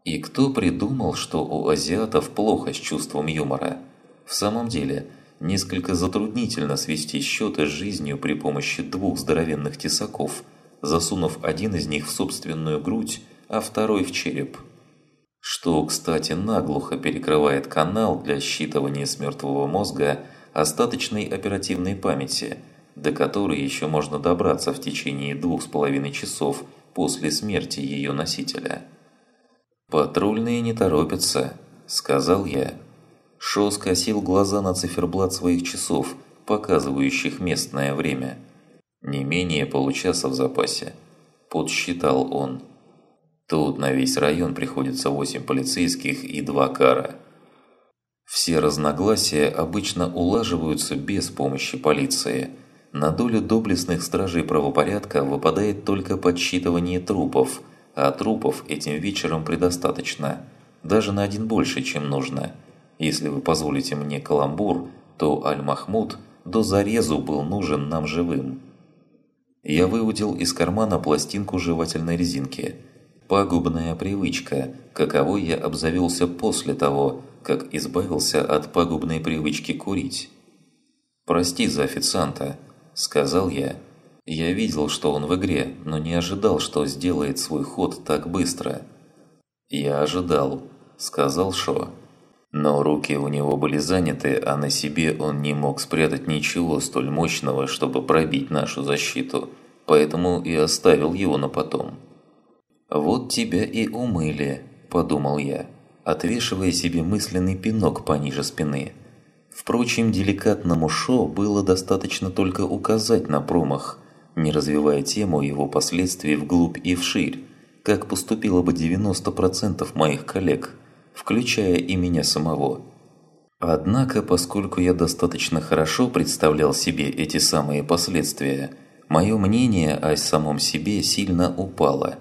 A: И кто придумал, что у азиатов плохо с чувством юмора? В самом деле, несколько затруднительно свести счеты с жизнью при помощи двух здоровенных тесаков, засунув один из них в собственную грудь, а второй в череп. Что, кстати, наглухо перекрывает канал для считывания с мертвого мозга остаточной оперативной памяти, до которой еще можно добраться в течение двух с половиной часов после смерти ее носителя. «Патрульные не торопятся», – сказал я. Шо скосил глаза на циферблат своих часов, показывающих местное время. Не менее получаса в запасе. Подсчитал он. Тут на весь район приходится 8 полицейских и 2 кара. Все разногласия обычно улаживаются без помощи полиции. На долю доблестных стражей правопорядка выпадает только подсчитывание трупов, а трупов этим вечером предостаточно. Даже на один больше, чем нужно – если вы позволите мне каламбур, то Аль-Махмуд до зарезу был нужен нам живым. Я выудил из кармана пластинку жевательной резинки. Пагубная привычка, каковой я обзавелся после того, как избавился от пагубной привычки курить. «Прости за официанта», – сказал я. Я видел, что он в игре, но не ожидал, что сделает свой ход так быстро. «Я ожидал», – сказал Шо. Но руки у него были заняты, а на себе он не мог спрятать ничего столь мощного, чтобы пробить нашу защиту, поэтому и оставил его на потом. «Вот тебя и умыли», – подумал я, отвешивая себе мысленный пинок пониже спины. Впрочем, деликатному шоу было достаточно только указать на промах, не развивая тему его последствий вглубь и вширь, как поступило бы 90% моих коллег – включая и меня самого. Однако, поскольку я достаточно хорошо представлял себе эти самые последствия, мое мнение о самом себе сильно упало.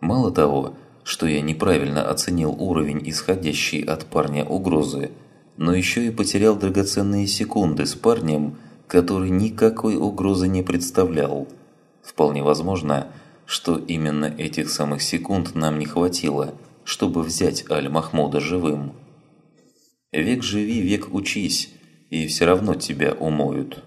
A: Мало того, что я неправильно оценил уровень исходящей от парня угрозы, но еще и потерял драгоценные секунды с парнем, который никакой угрозы не представлял. Вполне возможно, что именно этих самых секунд нам не хватило – чтобы взять Аль-Махмуда живым. Век живи, век учись, и все равно тебя умоют.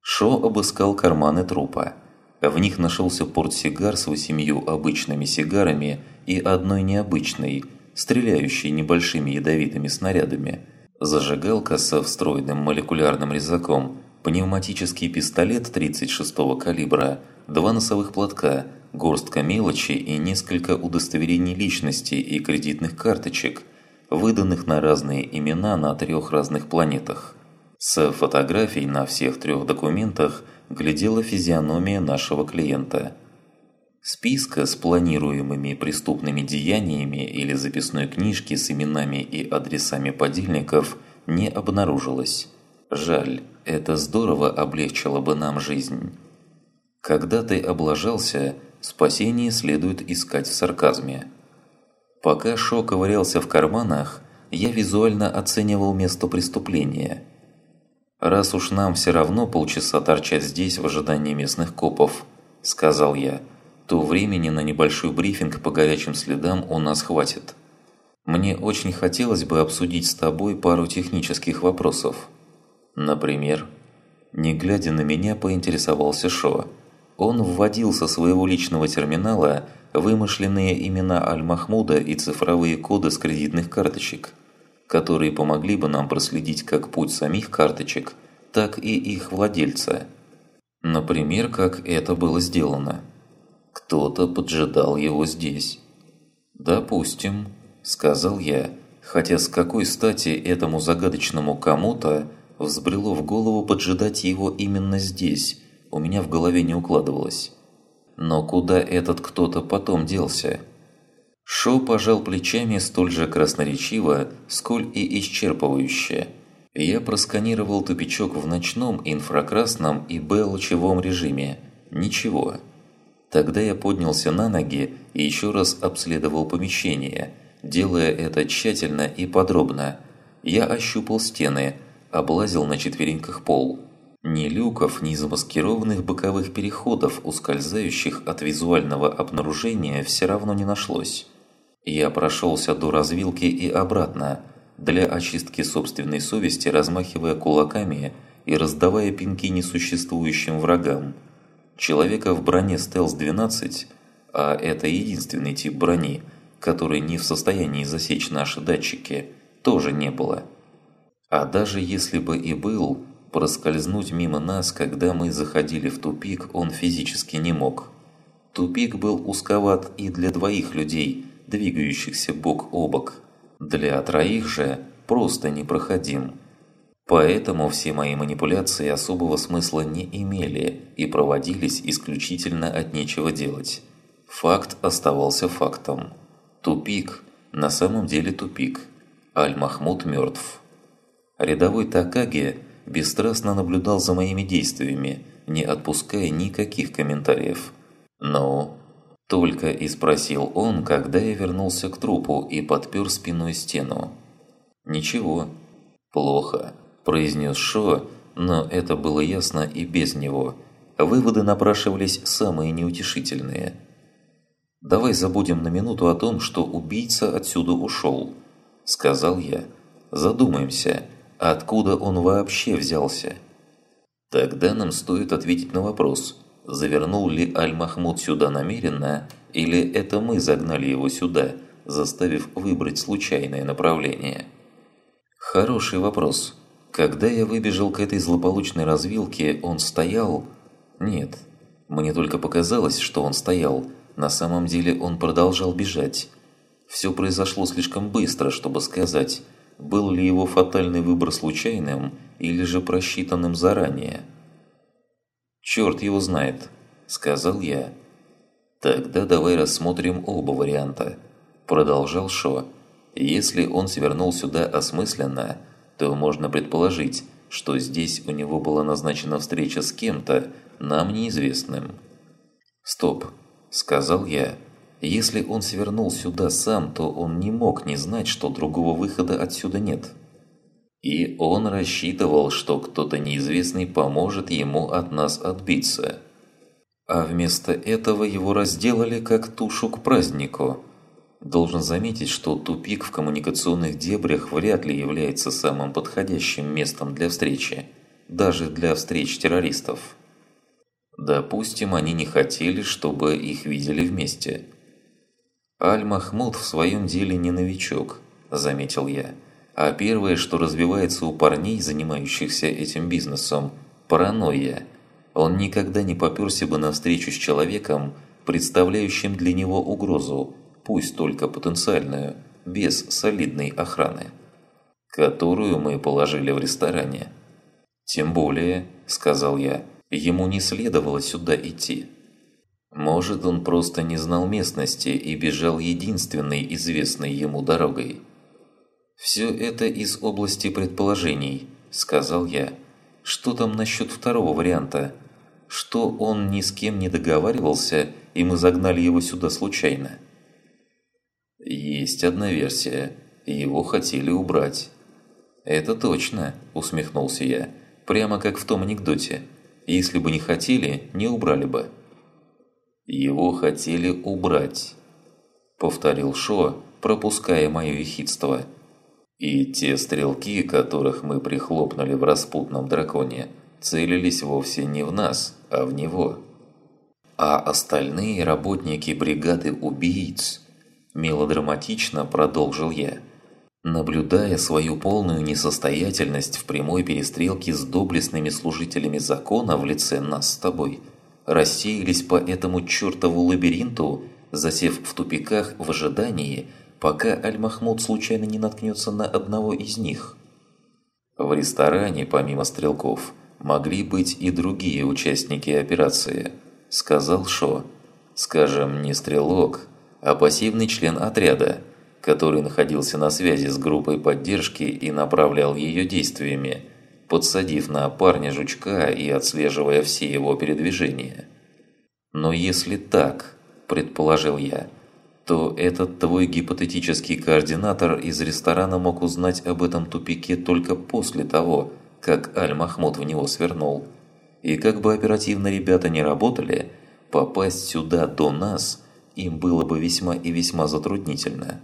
A: Шо обыскал карманы трупа. В них нашелся портсигар с восемью обычными сигарами и одной необычной, стреляющей небольшими ядовитыми снарядами, зажигалка со встроенным молекулярным резаком пневматический пистолет 36-го калибра, два носовых платка, горстка мелочи и несколько удостоверений личности и кредитных карточек, выданных на разные имена на трех разных планетах. С фотографий на всех трех документах глядела физиономия нашего клиента. Списка с планируемыми преступными деяниями или записной книжки с именами и адресами подельников не обнаружилось. Жаль, это здорово облегчило бы нам жизнь. Когда ты облажался, спасение следует искать в сарказме. Пока Шо ковырялся в карманах, я визуально оценивал место преступления – «Раз уж нам все равно полчаса торчать здесь в ожидании местных копов», – сказал я, – «то времени на небольшой брифинг по горячим следам у нас хватит. Мне очень хотелось бы обсудить с тобой пару технических вопросов. Например?» Не глядя на меня, поинтересовался Шо. Он вводил со своего личного терминала вымышленные имена Аль-Махмуда и цифровые коды с кредитных карточек – которые помогли бы нам проследить как путь самих карточек, так и их владельца. Например, как это было сделано. Кто-то поджидал его здесь. «Допустим», – сказал я, хотя с какой стати этому загадочному кому-то взбрело в голову поджидать его именно здесь, у меня в голове не укладывалось. Но куда этот кто-то потом делся? Шоу пожал плечами столь же красноречиво, сколь и исчерпывающе. Я просканировал тупичок в ночном, инфракрасном и Б-лучевом режиме. Ничего. Тогда я поднялся на ноги и еще раз обследовал помещение, делая это тщательно и подробно. Я ощупал стены, облазил на четвереньках пол. Ни люков, ни замаскированных боковых переходов, ускользающих от визуального обнаружения, все равно не нашлось. Я прошелся до развилки и обратно, для очистки собственной совести, размахивая кулаками и раздавая пинки несуществующим врагам. Человека в броне Стелс-12, а это единственный тип брони, который не в состоянии засечь наши датчики, тоже не было. А даже если бы и был, проскользнуть мимо нас, когда мы заходили в тупик, он физически не мог. Тупик был узковат и для двоих людей – двигающихся бок о бок. Для троих же просто непроходим. Поэтому все мои манипуляции особого смысла не имели и проводились исключительно от нечего делать. Факт оставался фактом. Тупик, на самом деле тупик. Аль-Махмуд мертв. Рядовой Такаги бесстрастно наблюдал за моими действиями, не отпуская никаких комментариев. Но только и спросил он, когда я вернулся к трупу и подпер спиной стену. «Ничего. Плохо», – произнес Шо, но это было ясно и без него. Выводы напрашивались самые неутешительные. «Давай забудем на минуту о том, что убийца отсюда ушел», – сказал я. «Задумаемся, откуда он вообще взялся?» «Тогда нам стоит ответить на вопрос – завернул ли Аль-Махмуд сюда намеренно, или это мы загнали его сюда, заставив выбрать случайное направление? Хороший вопрос. Когда я выбежал к этой злополучной развилке, он стоял? Нет. Мне только показалось, что он стоял. На самом деле он продолжал бежать. Все произошло слишком быстро, чтобы сказать, был ли его фатальный выбор случайным или же просчитанным заранее. «Черт его знает», – сказал я. «Тогда давай рассмотрим оба варианта», – продолжал Шо. «Если он свернул сюда осмысленно, то можно предположить, что здесь у него была назначена встреча с кем-то, нам неизвестным». «Стоп», – сказал я. «Если он свернул сюда сам, то он не мог не знать, что другого выхода отсюда нет». И он рассчитывал, что кто-то неизвестный поможет ему от нас отбиться. А вместо этого его разделали как тушу к празднику. Должен заметить, что тупик в коммуникационных дебрях вряд ли является самым подходящим местом для встречи, даже для встреч террористов. Допустим, они не хотели, чтобы их видели вместе. Аль-Махмуд в своем деле не новичок, заметил я а первое, что развивается у парней, занимающихся этим бизнесом – Паранойя. Он никогда не попёрся бы навстречу с человеком, представляющим для него угрозу, пусть только потенциальную, без солидной охраны, которую мы положили в ресторане. «Тем более», – сказал я, – «ему не следовало сюда идти». Может, он просто не знал местности и бежал единственной известной ему дорогой. «Все это из области предположений», – сказал я. «Что там насчет второго варианта? Что он ни с кем не договаривался, и мы загнали его сюда случайно?» «Есть одна версия. Его хотели убрать». «Это точно», – усмехнулся я. «Прямо как в том анекдоте. Если бы не хотели, не убрали бы». «Его хотели убрать», – повторил Шо, пропуская мое ехидство. «И те стрелки, которых мы прихлопнули в распутном драконе, целились вовсе не в нас, а в него». А остальные работники бригады убийц, мелодраматично продолжил я, наблюдая свою полную несостоятельность в прямой перестрелке с доблестными служителями закона в лице нас с тобой – рассеялись по этому чертову лабиринту, засев в тупиках в ожидании, пока Аль-Махмуд случайно не наткнется на одного из них. В ресторане, помимо стрелков, могли быть и другие участники операции, сказал Шо. Скажем, не стрелок, а пассивный член отряда, который находился на связи с группой поддержки и направлял ее действиями – подсадив на парня жучка и отслеживая все его передвижения. «Но если так», – предположил я, – то этот твой гипотетический координатор из ресторана мог узнать об этом тупике только после того, как Аль-Махмуд в него свернул. И как бы оперативно ребята не работали, попасть сюда до нас им было бы весьма и весьма затруднительно.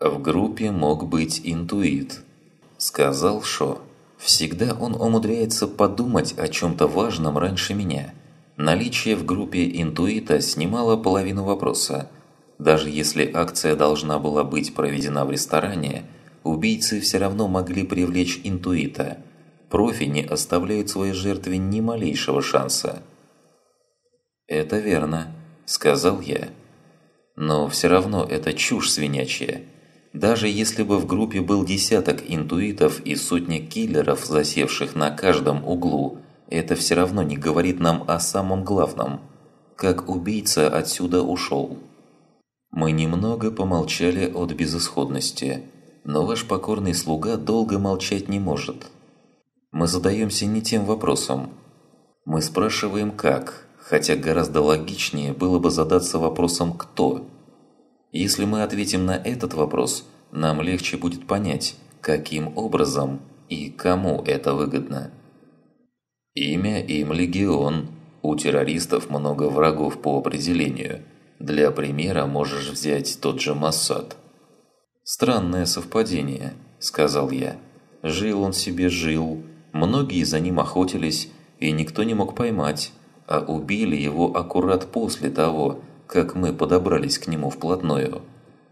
A: «В группе мог быть интуит», – сказал Шо. Всегда он умудряется подумать о чем-то важном раньше меня. Наличие в группе интуита снимало половину вопроса. Даже если акция должна была быть проведена в ресторане, убийцы все равно могли привлечь интуита. Профи не оставляют своей жертве ни малейшего шанса. «Это верно», – сказал я. «Но все равно это чушь свинячья». Даже если бы в группе был десяток интуитов и сотня киллеров, засевших на каждом углу, это все равно не говорит нам о самом главном. Как убийца отсюда ушел. Мы немного помолчали от безысходности, но ваш покорный слуга долго молчать не может. Мы задаемся не тем вопросом. Мы спрашиваем «как», хотя гораздо логичнее было бы задаться вопросом «кто». Если мы ответим на этот вопрос, нам легче будет понять, каким образом и кому это выгодно. Имя им Легион. У террористов много врагов по определению. Для примера можешь взять тот же Массад. «Странное совпадение», – сказал я. «Жил он себе жил, многие за ним охотились, и никто не мог поймать, а убили его аккурат после того, как мы подобрались к нему вплотную,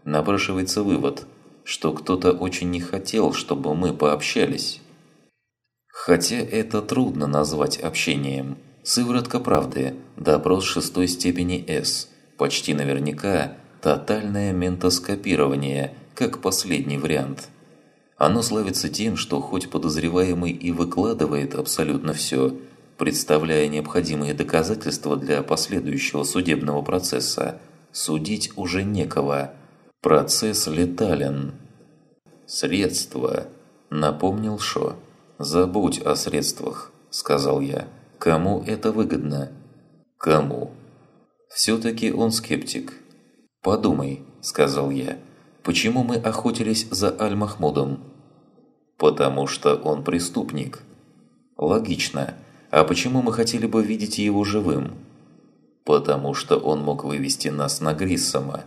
A: напрашивается вывод, что кто-то очень не хотел, чтобы мы пообщались. Хотя это трудно назвать общением. Сыворотка правды, допрос шестой степени С, почти наверняка тотальное ментоскопирование, как последний вариант. Оно славится тем, что хоть подозреваемый и выкладывает абсолютно все – представляя необходимые доказательства для последующего судебного процесса, судить уже некого. Процесс летален. «Средства», – напомнил Шо. «Забудь о средствах», – сказал я. «Кому это выгодно?» «Кому?» Все-таки он скептик. «Подумай», – сказал я. «Почему мы охотились за Аль-Махмудом?» «Потому что он преступник». «Логично. А почему мы хотели бы видеть его живым? Потому что он мог вывести нас на Гриссома.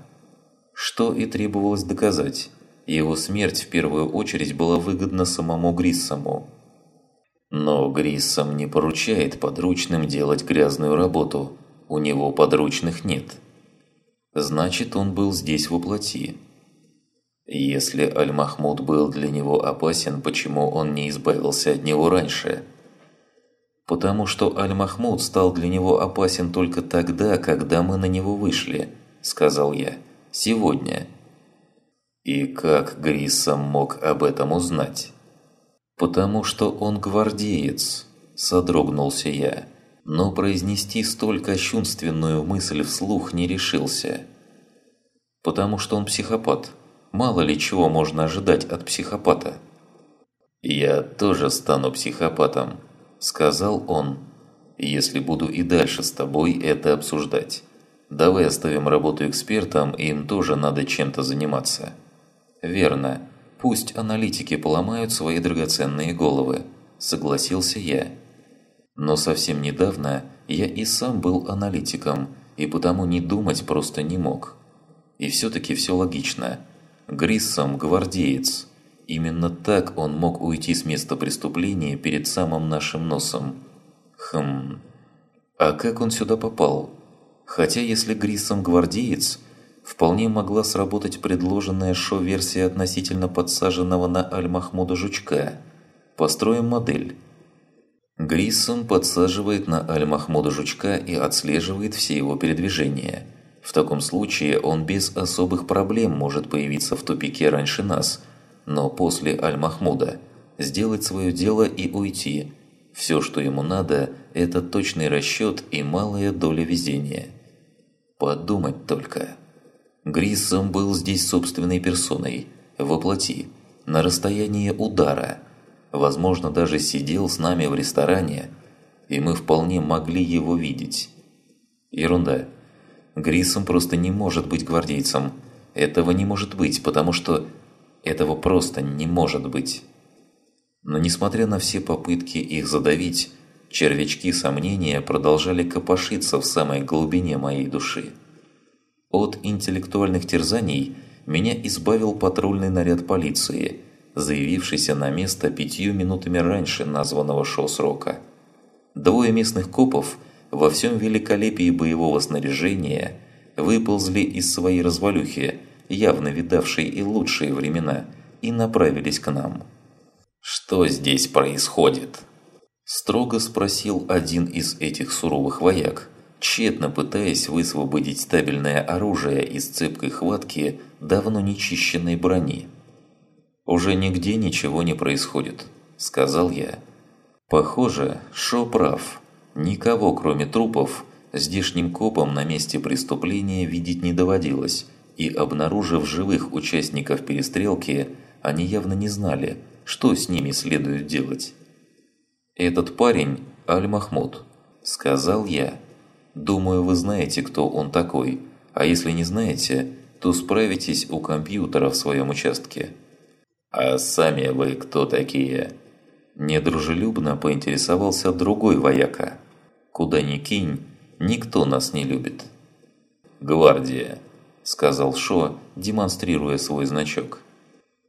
A: Что и требовалось доказать. Его смерть в первую очередь была выгодна самому Гриссому. Но Гриссом не поручает подручным делать грязную работу. У него подручных нет. Значит, он был здесь воплоти. Если Аль-Махмуд был для него опасен, почему он не избавился от него раньше – «Потому что Аль-Махмуд стал для него опасен только тогда, когда мы на него вышли», – сказал я. «Сегодня». «И как Гриссом мог об этом узнать?» «Потому что он гвардеец», – содрогнулся я, но произнести столь кощунственную мысль вслух не решился. «Потому что он психопат. Мало ли чего можно ожидать от психопата». «Я тоже стану психопатом», – сказал он, – «если буду и дальше с тобой это обсуждать. Давай оставим работу экспертам, им тоже надо чем-то заниматься». «Верно. Пусть аналитики поломают свои драгоценные головы», – согласился я. Но совсем недавно я и сам был аналитиком, и потому не думать просто не мог. И все-таки все логично. Гриссом – гвардеец. Именно так он мог уйти с места преступления перед самым нашим носом. Хм... А как он сюда попал? Хотя если Гриссом – гвардеец – вполне могла сработать предложенная шоу-версия относительно подсаженного на Аль-Махмуда жучка. Построим модель. Гриссом подсаживает на Аль-Махмуда жучка и отслеживает все его передвижения. В таком случае он без особых проблем может появиться в тупике раньше нас, но после Аль-Махмуда сделать свое дело и уйти. Все, что ему надо, это точный расчет и малая доля везения. Подумать только. Гриссом был здесь собственной персоной, воплоти, на расстоянии удара. Возможно, даже сидел с нами в ресторане, и мы вполне могли его видеть. Ерунда. Гриссом просто не может быть гвардейцем. Этого не может быть, потому что... Этого просто не может быть. Но несмотря на все попытки их задавить, червячки сомнения продолжали копошиться в самой глубине моей души. От интеллектуальных терзаний меня избавил патрульный наряд полиции, заявившийся на место пятью минутами раньше названного шоу-срока. Двое местных копов во всем великолепии боевого снаряжения выползли из своей развалюхи, явно видавшей и лучшие времена, и направились к нам. «Что здесь происходит?» Строго спросил один из этих суровых вояк, тщетно пытаясь высвободить стабильное оружие из цепкой хватки давно нечищенной брони. «Уже нигде ничего не происходит», – сказал я. «Похоже, Шо прав. Никого, кроме трупов, здешним копам на месте преступления видеть не доводилось, и, обнаружив живых участников перестрелки, они явно не знали, что с ними следует делать». «Этот парень – Аль-Махмуд», – сказал я. Думаю, вы знаете, кто он такой, а если не знаете, то справитесь у компьютера в своем участке. А сами вы кто такие? Недружелюбно поинтересовался другой вояка. Куда ни кинь, никто нас не любит. «Гвардия», – сказал Шо, демонстрируя свой значок.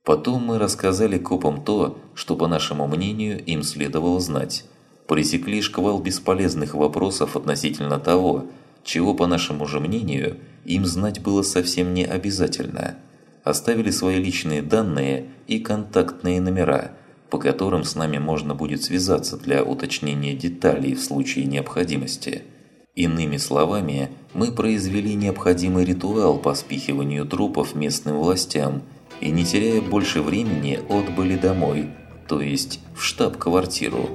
A: Потом мы рассказали копам то, что, по нашему мнению, им следовало знать – пресекли шквал бесполезных вопросов относительно того, чего, по нашему же мнению, им знать было совсем не обязательно. Оставили свои личные данные и контактные номера, по которым с нами можно будет связаться для уточнения деталей в случае необходимости. Иными словами, мы произвели необходимый ритуал по спихиванию трупов местным властям и, не теряя больше времени, отбыли домой, то есть в штаб-квартиру.